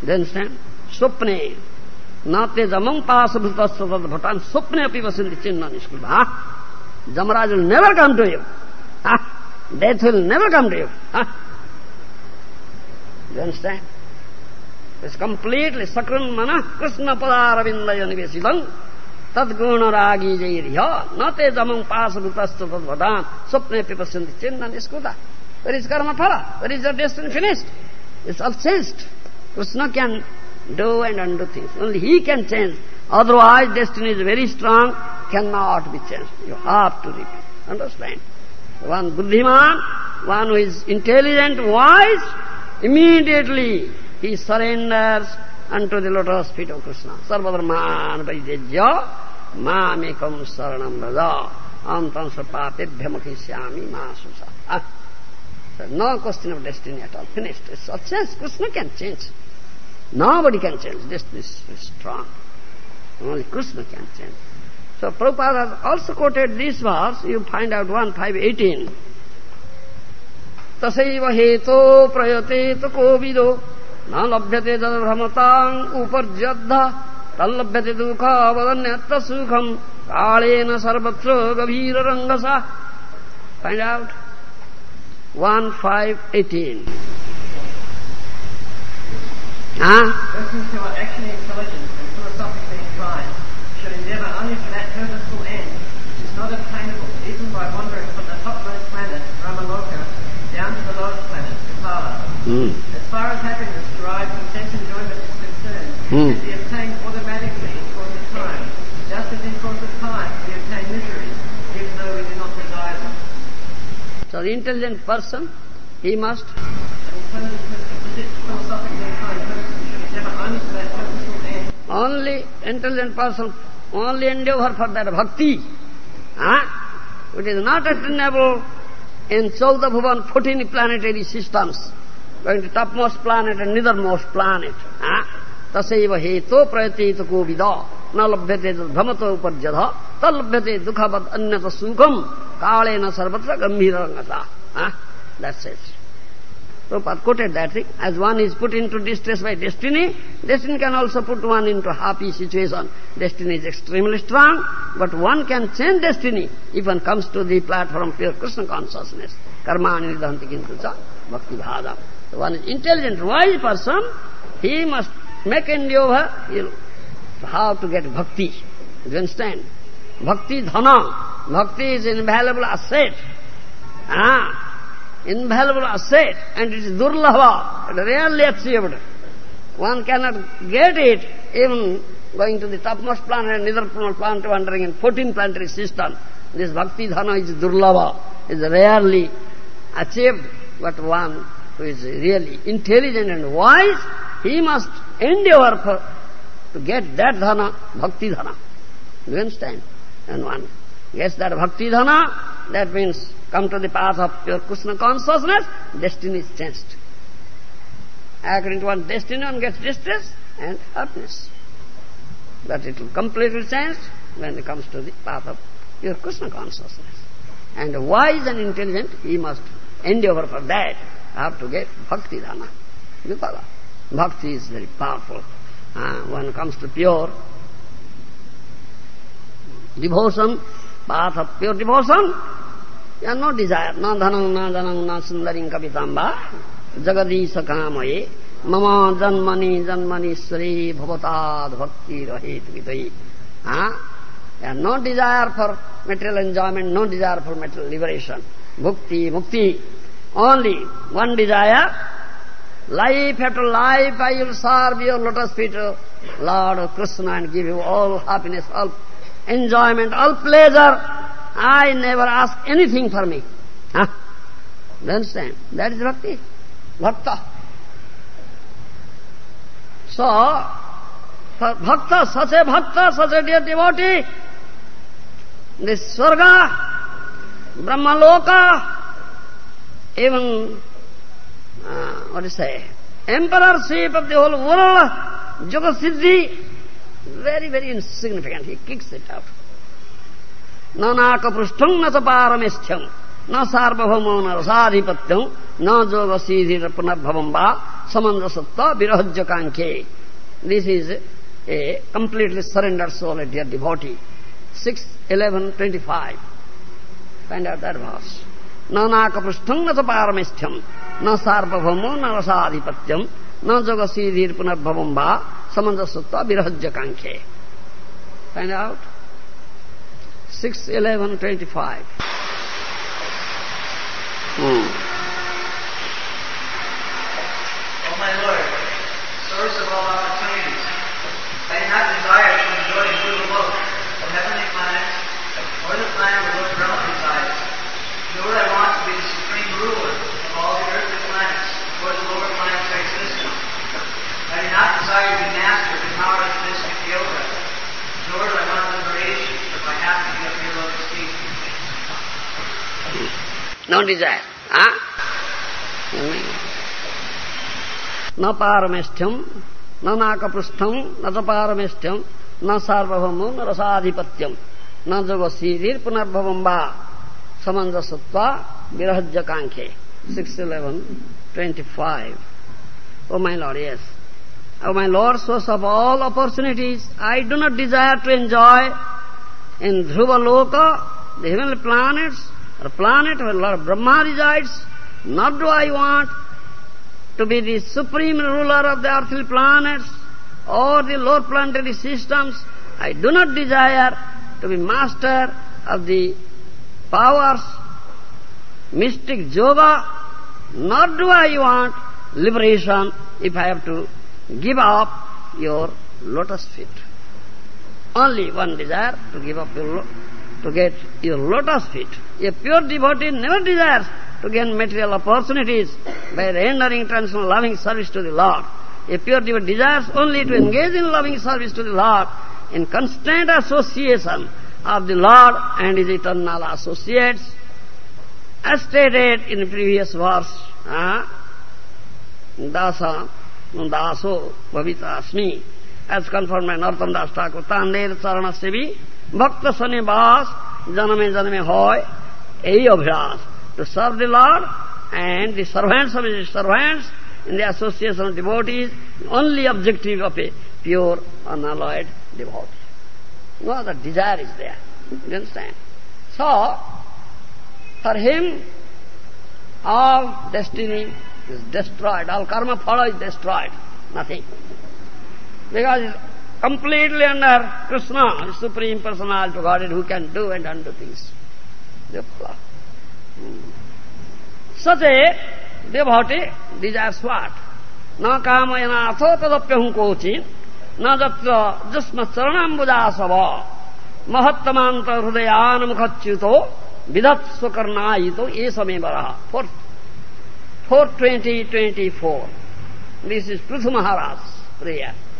Do you understand? Swapne. Nate jamang pasabhutasya bhatan swapne api vasanti chinna nishkulva. Huh? Jamaraj will never come to you. Huh? Death will never come to you. Huh? Do you understand? It's completely sakran mana krishna padarabindaya nivesitam tadguna ragi jairiya nate jamang pasabhutasya bhatan swapne api vasanti chinna nishkulva. Where is karma phala? Where is your destiny finished? It's all changed. Krishna can do and undo things. Only he can change. Otherwise, destiny is very strong, cannot be changed. You have to repeat. Understand? One buddhiman, one who is intelligent, wise, immediately he surrenders unto the lotus feet of Krishna. Sarvadharman vaidejya mamekam saranam raja antam sapapebhya makhishyami masusa. Ah So no question of destiny at all. Finished. It's all chance. Krishna can change. Nobody can change. Destiny is strong. Only Krishna can change. So Prabhupada has also quoted this verse. You find out 1, 5, 18. तसैव हेतो प्रयते तो कोविदो न लभ्यते तद्भ्रमताम् उपर्जद्ध तल्लभ्यते दुःखावदन्यत्र सुखम् कालेन सर्वत्र गभीररङ्गसा Find out. 1, 5, 18. Huh? Persons who are actually intelligent and philosophically inclined should endeavour only for that purposeful end, which is not obtainable even by wandering from the topmost planet, Brahmaloka, down to the lowest planet, Kapala. Hmm. As far as happiness derived from sense enjoyment is concerned, Hmm. The intelligent person, he must only intelligent person only endeavor for that bhakti. Huh? It is not attainable in Chauda Bhuvan, 14 planetary systems, going to topmost planet and nethermost planet. Huh? तसैव हेतो प्रयतेत को विदा न लभ्यते भ्रमतो उपर्जध तलभ्यते दुखवद अन्यत सुखम Kalena sarvatra gambhirangata. Huh? That's it. Prabhupada quoted that thing. As one is put into distress by destiny, destiny can also put one into happy situation. Destiny is extremely strong, but one can change destiny if one comes to the platform pure Krishna consciousness. Karma nidhanti kintucha bhakti bhadam. So one is intelligent, wise person, he must make endeavor, you know, how to get bhakti. You understand? Bhakti dhana. Bhakti is invaluable asset. Ah, invaluable asset and it is durlava, rarely achieved. One cannot get it even going to the topmost planet and nethermost planet wandering in 14 planetary systems. This bhakti dhana is durlava, is rarely achieved, but one who is really intelligent and wise, he must endeavor for, to get that dhana, bhakti dhana. Do you understand? And one gets that bhakti dhana, that means come to the path of pure Krishna consciousness, destiny is changed. According to one destiny, one gets distress and happiness. But it will completely change when it comes to the path of pure Krishna consciousness. And wise and intelligent, he must endeavor for that, have to get bhakti dhana. Vipala. Bhakti is very powerful. Uh, when it comes to pure devotion, path of pure devotion, you have no desire, no dhanam, no dhanam, no sundaring kapitamba, jagadisha kamaye, mama janmani janmanishwari bhavatad bhakti rahit vidai. Huh? You have no desire for material enjoyment, no desire for material liberation. Bhukti, mukti, only one desire, life after life I will serve your lotus feet, Lord Krishna, and give you all happiness, all enjoyment, all pleasure. I never ask anything for me. Huh? You understand? That is bhakti. Bhakta. So, bhakta, such a bhakta, such a dear devotee, this swarga, brahmaloka, even, uh, what do you say, emperorship of the whole world, Yoga Siddhi, very, very insignificant. He kicks it out. न नाकपृष्ठं न च पारमेष्ठ्यं न सार्वभौमो न रसाधिपत्यं न जोग सीधिर पुनर्भवं वा समञ्जसत्व विरहज्य काङ्खे this is a completely surrendered soul, a dear devotee. 6, 11, 25. Find out that verse. न नाकपृष्ठं न च पारमेष्ठ्यं न सार्वभौमो न रसाधिपत्यं न जोग सीधिर पुनर्भवं वा समञ्जसत्व विरहज्य kankhe. Find out. 6, 11, 25. Hmm. Don't desire. Huh? न पारमेष्ठ्यम न नाकपृष्ठम न च पारमेष्ठ्यम न सार्वभौम न रसाधिपत्यम न जगशीर पुनर्भवम वा समंजसत्वा विरहज्य कांखे six eleven twenty five oh my lord yes O my Lord, source of all opportunities, I do not desire to enjoy in Dhruva Loka, the heavenly planets, or planet where Lord Brahma resides, nor do I want to be the supreme ruler of the earthly planets or the lower planetary systems. I do not desire to be master of the powers, mystic yoga, nor do I want liberation if I have to give up your lotus feet. Only one desire to give up your to get your lotus feet. A pure devotee never desires to gain material opportunities by rendering transcendental loving service to the Lord. A pure devotee desires only to engage in loving service to the Lord in constant association of the Lord and His eternal associates. As stated in previous verse, uh, Dasa, Daso, Bhavita Asmi, as confirmed by Narottam Thakur, Sevi, Bas, Janame Janame Hoy, Ei Abhyas, to serve the Lord and the servants of His servants in the association of devotees, only objective of a pure, unalloyed devotee. No other desire is there. You understand? So, for him, all destiny is destroyed, all karma phala is destroyed, nothing. Because completely under Krishna, the Supreme Personality of Godhead, who can do and undo things. Therefore, such a devotee desires what? Na kamayanaatho tadapyahum kochin, na jatra jasma charanambudasava, mahattamanta hrudayan mukhachuto, vidat swakarnayito, esame varaha. 420-24. This is Prithu Maharaj's prayer. Prithu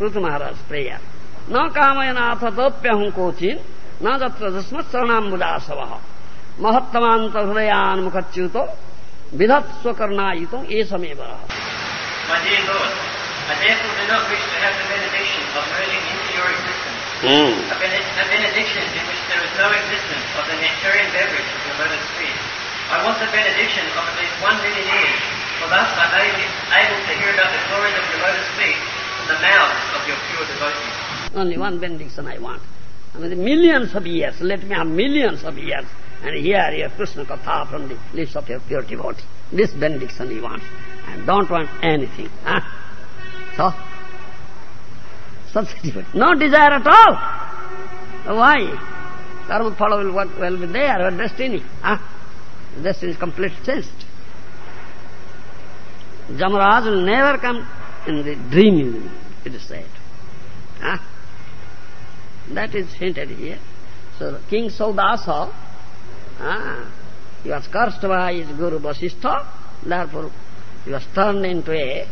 Maharaj's prayer. Na kamayanaatha tadapyahum kochin, na jatra jasma charanambudasava. महत्तमांत हृदयान मुखच्युतो विधत स्वकर्णायुतो ये समय My I therefore do not wish to have the benediction of merging into your existence. Mm. A, bene- a benediction in which there is no existence of the nectarian beverage of your lotus feet. I want the benediction of at least one million years, for thus I may be able to hear about the glories of your lotus feet the mouths of your pure devotees. Only one benediction I want. I mean, millions of years, let me have millions of years, and hear your Krishna Katha from the lips of your pure devotee. This benediction he wants, and don't want anything. Huh? So, such devotee. No desire at all. Why? Karma phala will work well with there, destiny. Huh? Destiny is completely changed. Jamaraj will never come in the dream it is said. Huh? That is hinted here. So King Saudasa, ah, he was cursed by his Guru Vasistha, therefore he was turned into a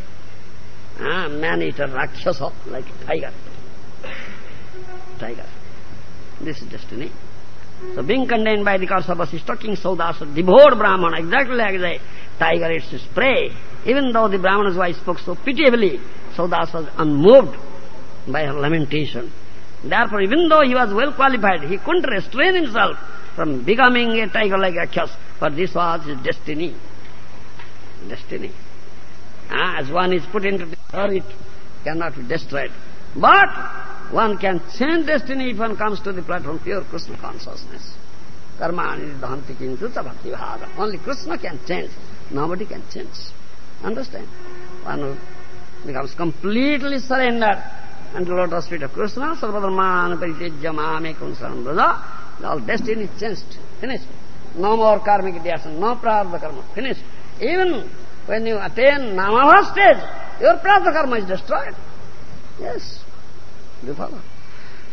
ah, man-eater Rakshasa, like a tiger. Tiger. This is destiny. So being condemned by the curse of Vasistha, King Saudasa devoured Brahmana exactly like the tiger its prey. Even though the Brahmana's wife spoke so pitiably, Saudasa was unmoved by her lamentation. Therefore, even though he was well qualified, he couldn't restrain himself from becoming a tiger like Rakshas, for this was his destiny. Destiny. Ah, as one is put into the earth, it cannot be destroyed. But one can change destiny if one comes to the platform of pure Krishna consciousness. Karma nidhanti kinchuta bhakti bhava. Only Krishna can change. Nobody can change. Understand? One becomes completely surrendered unto lotus feet of Krishna, sarvadharman paritejya mame kunsarandraja, all destiny is changed. Finished. No more karmic ideation, no prarabdha karma. Finished. Even when you attain namava stage, your prarabdha karma is destroyed. Yes. You follow?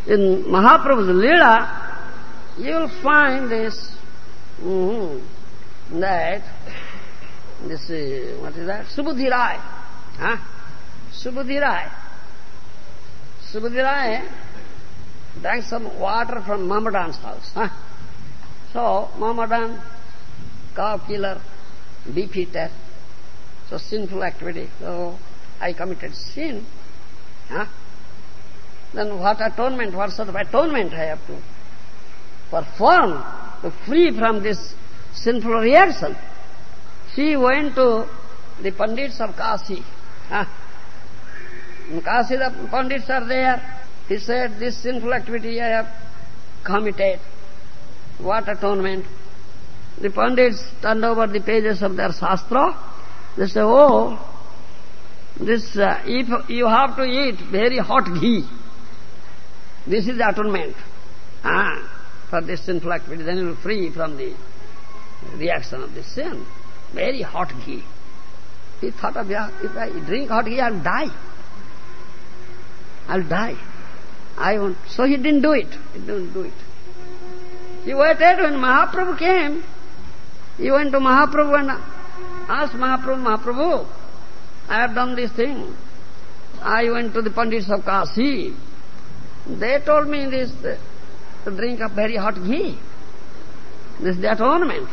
In Mahaprabhu's Leela, you will find this, mm, that, this, uh, what is that? Subudhi. Huh? Subudhi Rai. Rai drank some water from Mamadan's house. Huh? So, Mamadan cow killer, beef eater. So sinful activity. So I committed sin. Huh? Then what atonement, what sort of atonement I have to perform to free from this sinful reaction? She went to the Pandits of Kasi. Huh? Kasi the Pandits are there. He said, this sinful activity I have committed. What atonement? The Pandits turned over the pages of their Shastra. They say, oh, this, uh, if you have to eat very hot ghee, this is the atonement ah, for this sinful activity, then you will free from the reaction of the sin. Very hot ghee. He thought of, yeah, if I drink hot ghee, I'll die. I'll die. I won't. So he didn't do it. He didn't do it. He waited when Mahaprabhu came. He went to Mahaprabhu and asked Mahaprabhu, Mahaprabhu, I have done this thing. I went to the Pandits of Kasi. They told me this, to drink a very hot ghee. This is the atonement.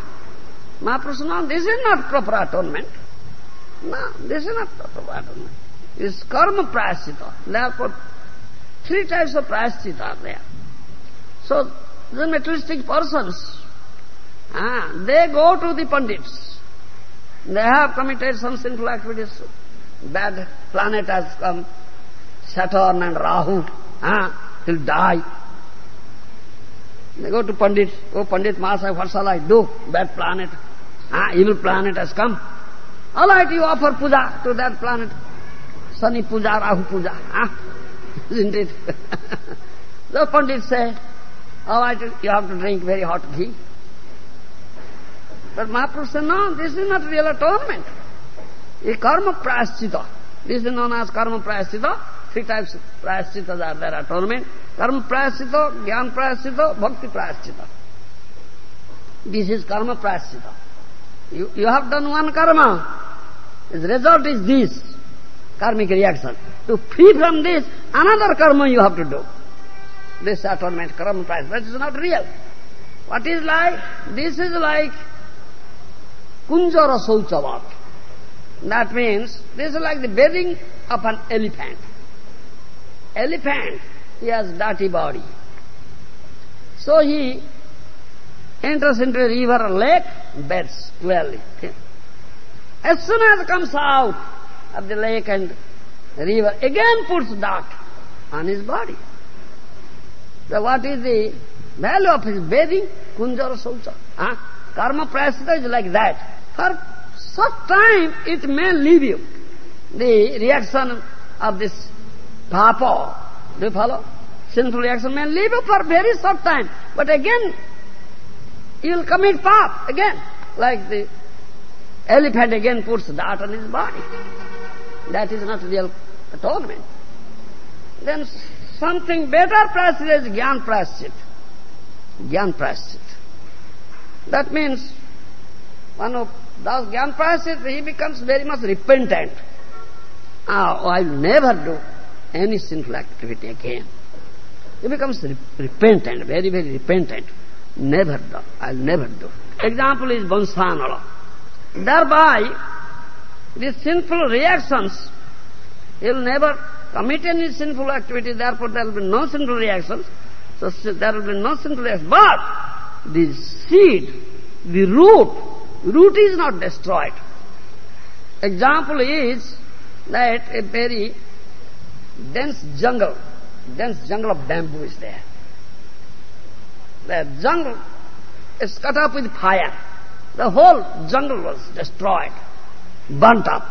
Mahaprabhu said, no, this is not proper atonement. No, this is not proper atonement. It's karma prayasita. Therefore, three types of prayasita are there. So, the materialistic persons, ah, they go to the Pandits. They have committed some sinful activities. Bad planet has come, Saturn and Rahu, ah, he'll die. They go to Pandit, oh Pandit Master, what shall I do? Bad planet, ah, evil planet has come. All right, you offer puja to that planet. Shani puja, Rahu puja. Indeed pandit say I want you have to drink very hot ghee पर महापुरुष say no this is not real atonement ये karma prayashchit. This is known as karma prayashchit. Three types prayashchit are there are atonement karma prayashchit, jnana प्रायश्चित, भक्ति प्रायश्चित। This is karma prayashchit. You have done one karma is result is this karmic reaction. To free from this, another karma you have to do. This atonement, karma prayaschita, that is not real. What is like? This is like kunjara sauchavat. That means, this is like the bathing of an elephant. Elephant, he has dirty body. So he enters into a river or lake, bathes clearly. As soon as comes out of the lake and river, again puts dirt on his body. So what is the value of his bathing? Kunjara saucha. Huh? Karma prayasita is like that. For such time it may leave you. The reaction of this papa, do you follow? Sinful reaction may leave you for very short time. But again, you will commit pap again. Like the elephant again puts dirt on his body. That is not real atonement. Then something better practice is Gyan Praschit. Gyan Praschit. That means one who does Gyan Praschit, he becomes very much repentant. Ah, oh, I will never do any sinful activity again. He becomes re repentant, very, very repentant. Never do. I'll never do. Example is Vansanala. Thereby, these sinful reactions, he'll never commit any sinful activity, therefore there will be no sinful reactions. So there will be no sinful reactions. But the seed, the root, root is not destroyed. Example is that a very dense jungle, dense jungle of bamboo is there. The jungle is cut up with fire. The whole jungle was destroyed, burnt up,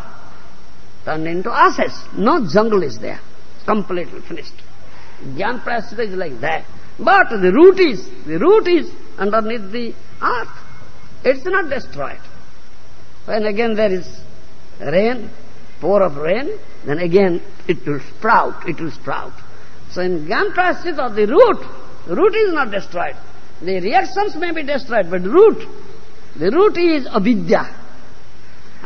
turned into ashes. No jungle is there, completely finished. Prasthita is like that. But the root is, the root is underneath the earth. It's not destroyed. When again there is rain, pour of rain, then again it will sprout, it will sprout. So in Gyan Prasthita, the root, root is not destroyed. The reactions may be destroyed, but root, the root is avidya.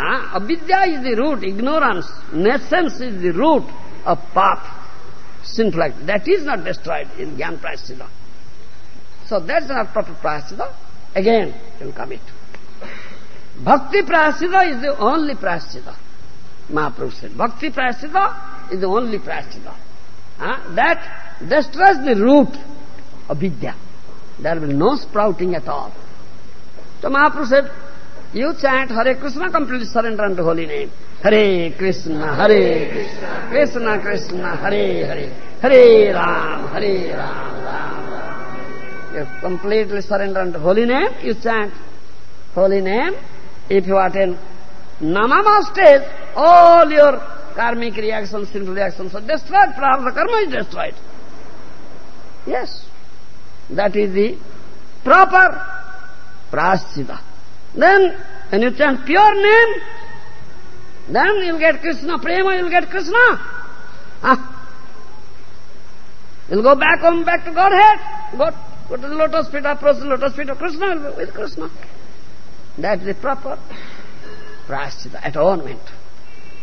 Ah, avidya is the root, ignorance, nescience is the root of path, sinful act. That is not destroyed in Gyan So that's not proper prasthita. Again, you will commit. Bhakti Prasida is the only Prasida. Mahaprabhu said, Bhakti Prasida is the only Prasida. Huh? That destroys the root of Vidya. There will be no sprouting at all. So Mahaprabhu said, you chant Hare Krishna, completely surrender unto holy name. Hare Krishna, Hare Krishna, Krishna Krishna, Hare Hare, Hare Ram, Hare Ram, Ram Ram. You completely surrender unto holy name, you chant holy name. If you attain Namama stage, all your karmic reactions, sinful reactions are destroyed, prarabdha karma is destroyed. Yes, that is the proper prasthita. Then, when you chant pure name, then you'll get Krishna prema, you'll get Krishna. Ah. You'll go back home, back to Godhead. Go, go to the lotus feet, approach the lotus feet of Krishna, will be with Krishna. That's the proper prasthita, atonement.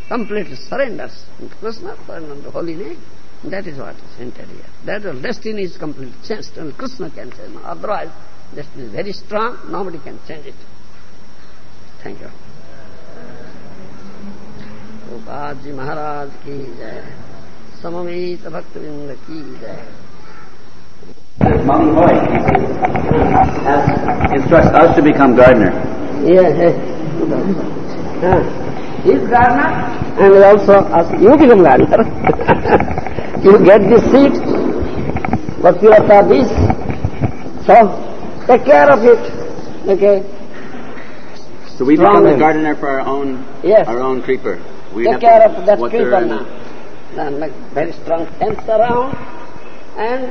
Completely surrenders to Krishna, surrender the holy name. That is what is entered here. That the destiny is completely changed, and Krishna can change. Otherwise, destiny is very strong, nobody can change it. Thank you. Gopal ji Maharaj की जय समवेत भक्तविंद की जय Mami Hoy has instructs us to become gardener. Yes, yes. Uh, he's gardener and also us, you become gardener. you get this seed, but you are this. So take care of it. Okay. So we Strong become a man. gardener for our own Yes. our own creeper. We Take care of that creeper and- now. Then make very strong fence around and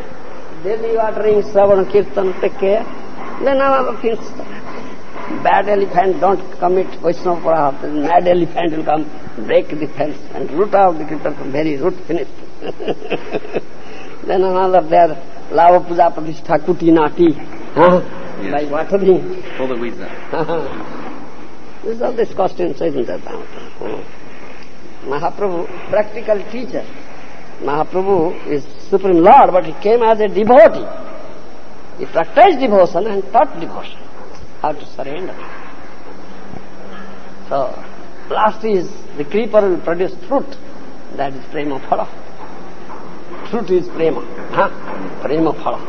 daily watering, Shravana Kirtan, take care. Then another things. Bad elephant don't commit Vaishnava Parahap. The mad elephant will come, break the fence and root out the creeper from very root finished. then another there, Lava Puja Pratishtha Kuti Nati. Huh? Yes. By watering. pull the weeds out. This is all this costume that down. Mahaprabhu, practical teacher. Mahaprabhu is Supreme Lord, but he came as a devotee. He practiced devotion and taught devotion, how to surrender. So, last is the creeper will produce fruit. That is prema phala. Fruit is prema. Huh? Prema phala.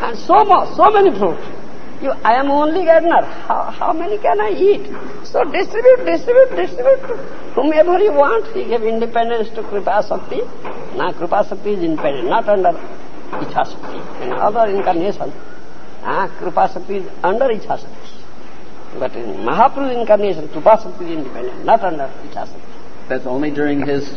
And so much, so many fruits. You, I am only gardener. How, how many can I eat? So distribute, distribute, distribute to whomever you want. He gave independence to Kripa Sakti. Now Kripa Sakti is independent, not under Sakti. In other incarnation, ah, Kripa Sakti is under Sakti. But in Mahaprabhu's incarnation, Kripa Sakti is independent, not under Sakti. That's only during his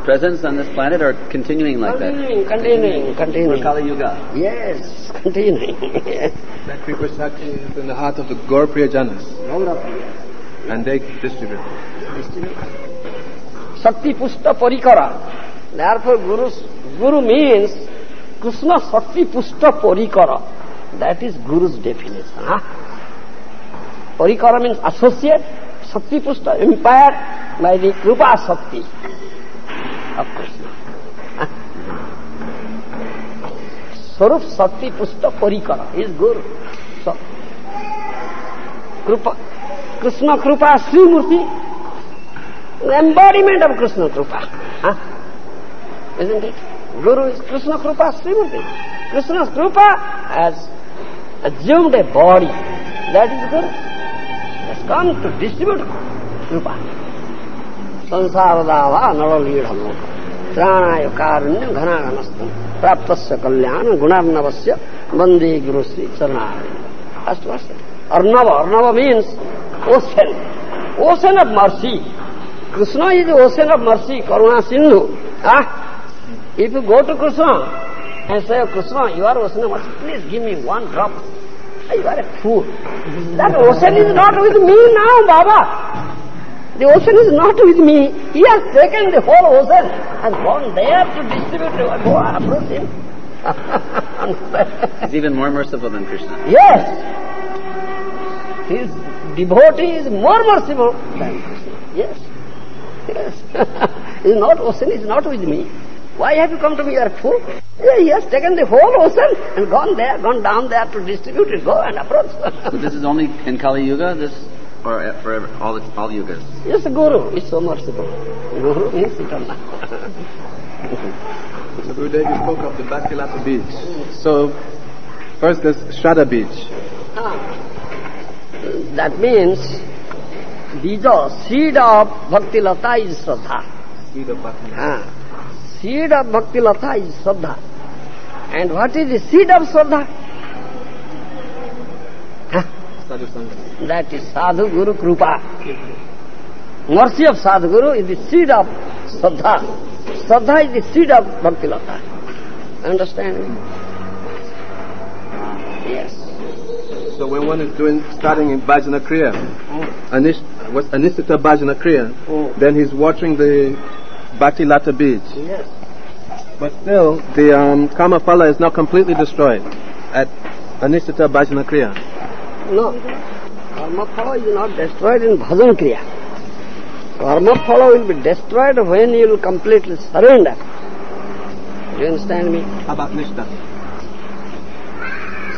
presence on this planet or continuing like that? Continuing, continuing, continuing. Kali Yuga. Yes, continuing. yes. That creeper Sakti is in the heart of the Gaurapriya Janas, Wonderful, and they distribute. Shakti Pushta Parikara. Therefore, Guru, Guru means Krishna Shakti Pushta Parikara. That is Guru's definition. Huh? Parikara means associate, Shakti Pushta, impaired by the Krupa Shakti स्वरूप शक्ति पुष्ट परिकर is guru kripa Krishna kripa Shri murti embodiment of Krishna kripa guru is Krishna kripa Shri murti Krishna kripa assumed a body that is guru come to distribute कृपा संसारदावा नरलीढ़ त्राणाय कारुण्य घनाघनस्तम प्राप्त कल्याण गुणार्णवस्य वंदे गुरु श्री चरणारविंद First verse. Arnava. Arnava means ocean. Ocean of mercy. Krishna is the ocean of mercy, Karuna Sindhu. Ah? If you go to Krishna and say, oh, Krishna, you are ocean of mercy, please give me one drop. Ah, You are a fool. That ocean is not with me now, Baba. The ocean is not with me. He has taken the whole ocean and gone there to distribute it. Go approach him. He's even more merciful than Krishna. Yes. His devotee is more merciful than Krishna. Yes. Yes. is not ocean is not with me. Why have you come to me, you are fool? Yeah, he has taken the whole ocean and gone there, gone down there to distribute it. Go and approach. So this is only in Kali Yuga, this Or uh, forever, all the, all yugas? Yes, Guru is so merciful. Guru means eternal. So Gurudev, you spoke of the Bhaktilata beach. So first there's Shraddha beach. Ah. That means bija, seed of Bhakti Lata is Shraddha. Seed of Bhakti. Ah. Seed of Bhakti Lata is Shraddha. And what is the seed of Shraddha? Sadhu Sangha. That is Sadhu Guru Krupa. Mercy of Sadhu Guru is the seed of Shraddha. Shraddha is the seed of Bhakti Lata. Understand me? Yes. So when one is doing starting in Bhajana Kriya, Anish, what's Anisthita Bhajana Kriya, Oh. then he's watching the Bhakti Lata beach. Yes. But still, the um, Karma Phala is not completely destroyed at Anisthita Bhajana Kriya. No. Karma phala is not destroyed in bhajan kriya. Karma phala will be destroyed when you will completely surrender. Do you understand me? About Nishta?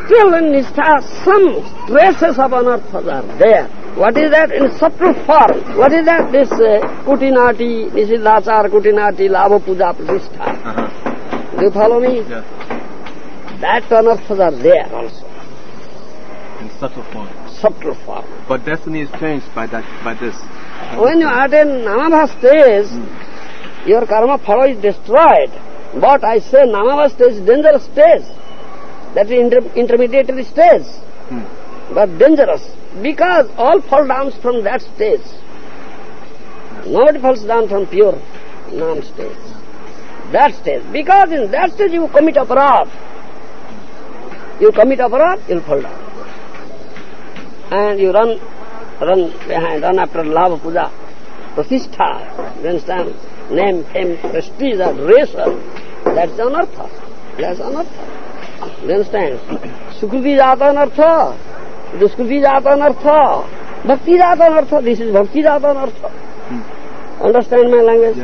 Still in Nishtha, some traces of anarthas are there. What is that in subtle form? What is that? This uh, Kutinati, Nishidachar, Kutinati, Lava Puja Pratishtha. Uh-huh. Do you follow me? Yeah. That anarthas are there also. In subtle form. Subtle form. But destiny is changed by that, by this. When you attain Namabha stage, your karma phala is destroyed. But I say Namabha stage is dangerous stage. That is inter- intermediary stage. Hmm. But dangerous. Because all fall down from that stage. Nobody falls down from pure Nam stage. That stage. Because in that stage you commit aparad. You commit aparad, you'll fall down. And run run behind run after love puja pratishtha name fame prestige and racer सुकृति जाता अर्थ दुष्कृति जाता अर्थ भक्ति जाता earth this is bhakti जाता है अर्थ understand my language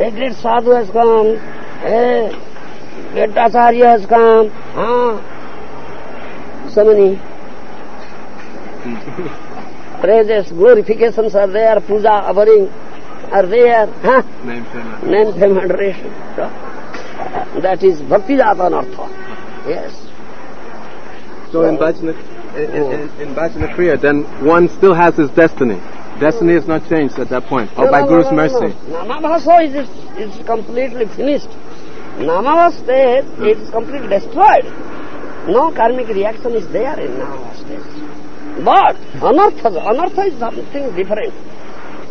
a great sadhu has come a great acharya has come हाँ समझ नहीं praises, glorifications are there, puja, offering are there, huh? Name, fame, Name, fame, adoration. So, that is bhakti jatanartha. Yes. So in Bhajana, in, in, oh. in Bhajana Kriya, then one still has his destiny. Destiny is not changed at that point, oh, or No, by no, Guru's no, mercy. No. Namabhasa is, is completely finished. Namava state, it is completely destroyed. No karmic reaction is there in Namava state. But anartha, anartha is something different.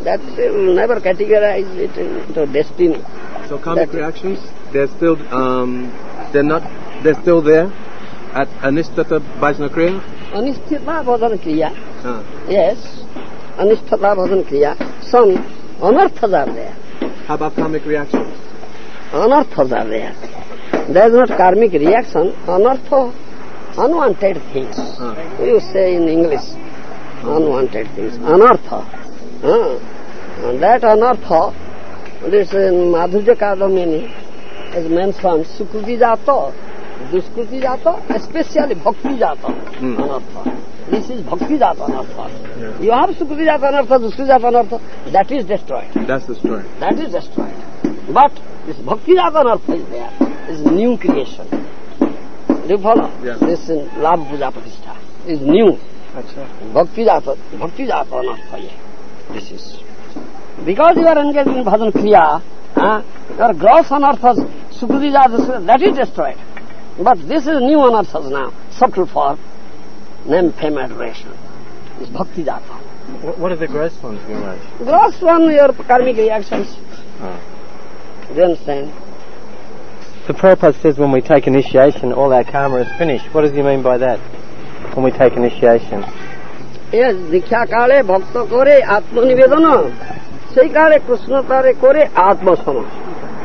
That will never categorize it into destiny. So karmic reactions, they're still, um, they're not, they're still there at Anishtata Bhajana Kriya. Anisthita bhajan kriya. Uh, Yes. Anisthata bhajan kriya. Some anarthas are there. how about karmic reactions? Anarthas are there. There is not karmic reaction. Anartha, unwanted things. Uh, You say in English, unwanted things. Anartha. Ah. And that anartha, this in Madhurya Kadamini is mentioned, Sukruti Jata, Duskruti Jata, especially Bhakti Jata Hmm. anartha. This is Bhakti Jata anartha. Yeah. You have Sukruti Jata anartha, Duskruti Jata anartha, that is destroyed. that's story. That is destroyed. But this Bhakti Jata anartha is there, is new creation. Do you follow? Yeah. This in Labh Puja Pratishtha is new. Bhakti Jata, Bhakti Jata anartha. This is. Because you are engaged in bhajan kriya, huh, your gross anarthas, Sukruti Jata, that is destroyed. But this is new anarthas now, subtle form, name, fame, adoration. Is Bhakti Jata. What are the gross ones, Maharaj? Gross one, your karmic reactions. Ah. Do you understand? The Prabhupada says when we take initiation, all our karma is finished. What does he mean by that? When we take initiation? এ দীক্ষা কালে ভক্ত করে আত্মনিবেদন সেই কালে কৃষ্ণ তারে করে আত্মসম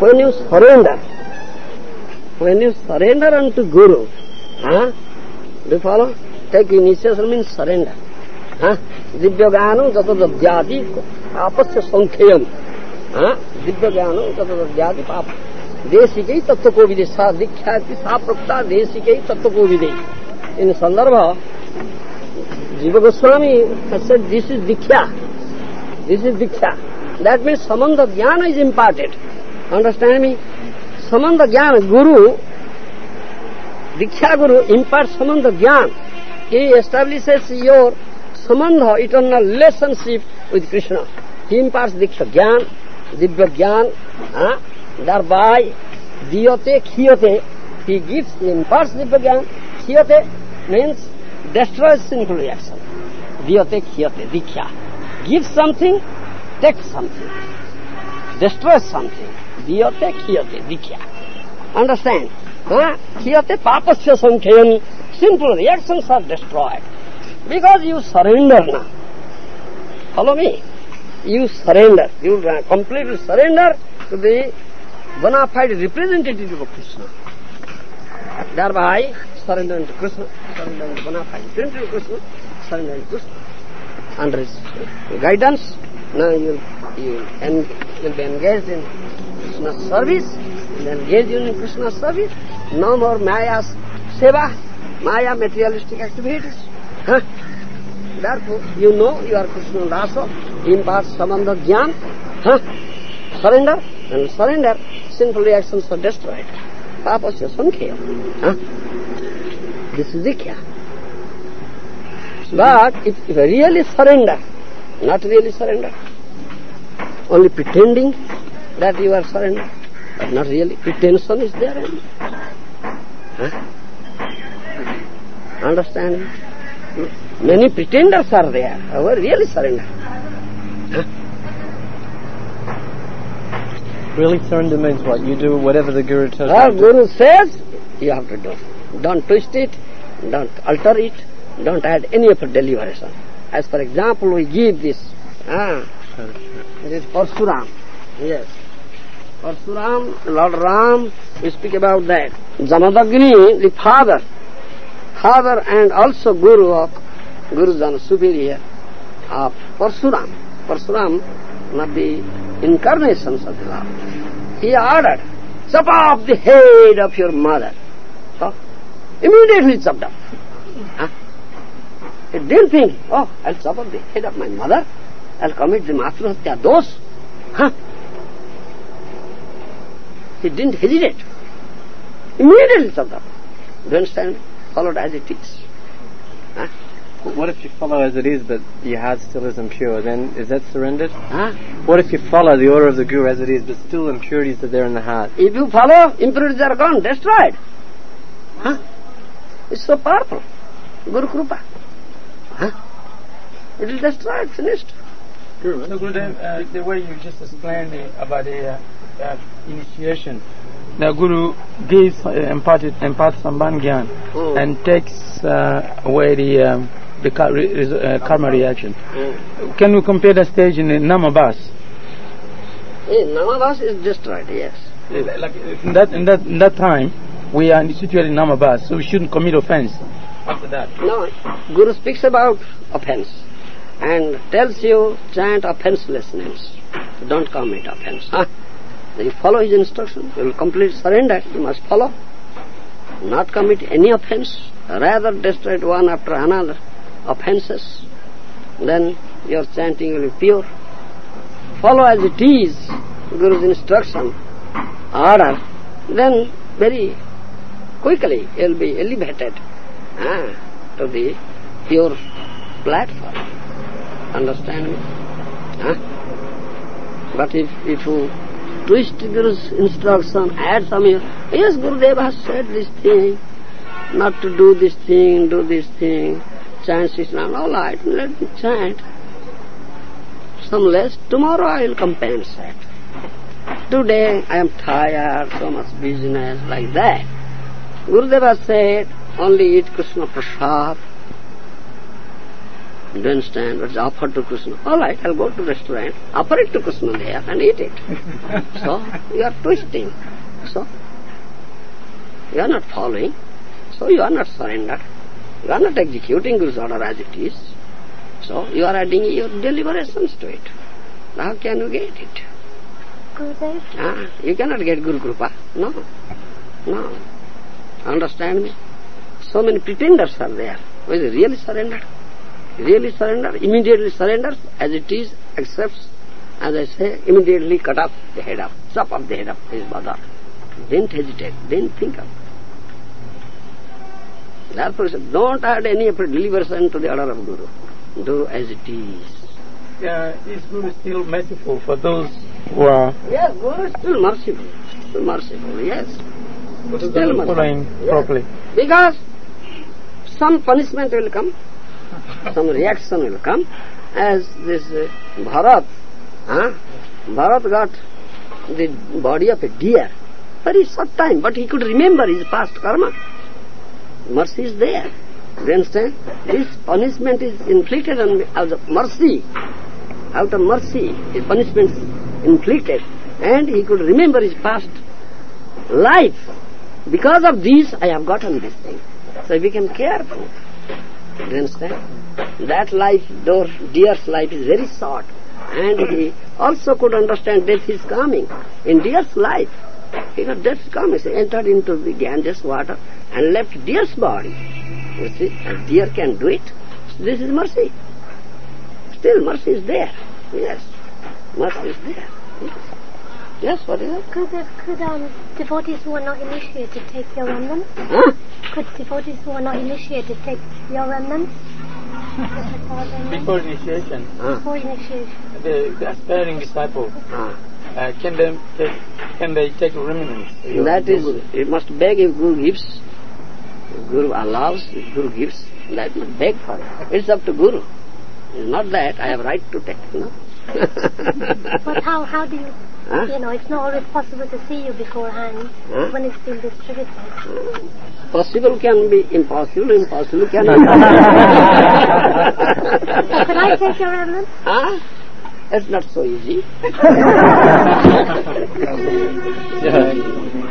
when you surrender when you surrender unto guru huh? do you follow take initiation means surrender huh? দিব্যজ্ঞানম যত apasya sankhyam, সংখ্যেয়ম হ্যাঁ দিব্যজ্ঞানম যত দ্যাদি जत दद्यादि पाप देशिकै तत्व को विदे सा दीक्षा सा प्रक्ता देशिकै तत्व को विदे इन संदर्भ Jiva Goswami has said this is Diksha. This is Diksha. That means Samanda Jnana is imparted. Understand me? Samanda Jnana, Guru, Diksha Guru imparts Samanda Jnana. He establishes your Samandha, eternal relationship with Krishna. He imparts Diksha Jnana, Divya Jnana, huh? Thereby Diyate Khiyate, he gives, he imparts Divya Jnana, Khiyate means destroys sinful reaction. Diyate Khiyate, Diksha. Gives something, takes something. Destroys something. Diyate Khiyate, Diksha. Understand? Huh? Khiyate papasya sankhyan, sinful reactions are destroyed. Because you surrender now. Follow me. You surrender. You uh, completely surrender to the bona fide representative of Krishna. Thereby, surrender to Krishna, surrender to bona fide representative of Krishna, surrender to Krishna. Under his uh, guidance, now you you and will be engaged in Krishna's service, and engaged in Krishna's service. No more Maya's seva, Maya materialistic activities. Huh? Therefore, you know you are Krishna Dasa, imparts Sambandha Jnana, huh? surrender, and surrender, sinful reactions are destroyed. Papasya sankhya. Huh? This is Diksha. But if, I really surrender, not really surrender, only pretending that you are surrender, but not really, pretension is there only. Huh? Understand? Many pretenders are there, however, really surrender. Huh? Really surrender means what? You do whatever the Guru tells you. to. Guru says, you have to do. Don't twist it, don't alter it, don't add any of deliberation. As for example, we give this, ah, this is Parsuram. Yes. Parsuram, Lord Ram, we speak about that. Jamadagni, the father, father and also Guru of Guru Jana superior of Parsuram. Parsuram, of the incarnations of the Lord. He ordered, chop off the head of your mother. So, immediately chopped off. Huh? He didn't think, oh, I'll chop off the head of my mother, I'll commit the Matrasatya dosh. Huh? He didn't hesitate. Immediately chopped off. Do you understand? Followed as it is. Huh? What if you follow as it is, but your heart still is impure? Then is that surrendered? Huh? What if you follow the order of the Guru as it is, but still impurities are there in the heart? If you follow, impurities are gone, destroyed. Huh? It's so powerful. Guru Krupa. Huh? It will destroy it, finished. So Gurudev, uh, the way you just explained about the uh, uh, initiation, the Guru gives, uh, imparted, imparts Samban Gyan Mm. and takes uh, away the, um, the ka- re- res- uh, karma reaction. Mm. Can you compare the stage in the Namabas? Eh, none of us is destroyed, yes. Like in that, in that, in that time, we are situated in Namabas, so we shouldn't commit offense after that. No, Guru speaks about offense and tells you chant offenseless names. Don't commit offense. Huh? You follow his instruction, you will complete surrender, you must follow. Not commit any offense, rather destroy one after another offenses. Then your chanting will be pure. Follow as it is Guru's instruction, order, then very quickly you will be elevated ah, to the pure platform. Understand me? Huh? But if, if you twist Guru's instruction, add some, yes, Gurudev has said this thing, not to do this thing, do this thing, chant now, all right, let me chant. Some less, tomorrow I will compensate. Today I am tired, so much business, like that. Gurudev has said, only eat Krishna prasad. Do you understand? Is offered to Krishna? All right, I'll go to restaurant, offer it to Krishna there and eat it. so, you are twisting. So, you are not following. So, you are not surrendered. You are not executing Guru's order as it is. So, you are adding your deliberations to it. How can you get it? Gurudev, Ah, you cannot get Guru Krupa. No. No. Understand me? So many pretenders are there. Who is really surrendered? really surrender, immediately surrenders as it is, accepts, as I say, immediately cut off the head off, chop off the head of his mother. Didn't hesitate, didn't think of. Therefore, don't add any effort, deliveration to the order of Guru. Do as it is. Uh, is Guru still merciful for those who are Yes, Guru is still merciful. Still merciful, yes. Still following merciful. properly? Because some punishment will come, some reaction will come, as this uh, Bharat, huh? Bharat got the body of a deer, very short time, but he could remember his past karma. Mercy is there. Do you understand? This punishment is inflicted on me out of mercy. Out of mercy, his punishment is inflicted. And he could remember his past life. Because of this, I have gotten this thing. So he became careful. Do you understand? That life, though deer's life is very short. And he also could understand death is coming. In deer's life, he got death coming. So he entered into the Ganges water and left deer's body. You see, and deer can do it. This is mercy. Still, mercy is there. Yes, mercy is there. Yes, yes what is it? Could, the, could um, devotees who are not initiated take your remnants? Huh? Could devotees who are not initiated take your remnants? Before initiation, Huh? Before initiation. the, the aspiring disciple, Huh. uh, can they take, can they take remnants? That is, you must beg if Guru gives. If Guru allows, if Guru gives, let me beg for it. It's up to Guru. It's not that I have right to take, no? But how, how do you, Huh? you know, it's not always possible to see you beforehand Huh? when it's still distributed. Possible can be impossible, impossible can be So could I take your remnants? Huh? That's not so easy. Yeah.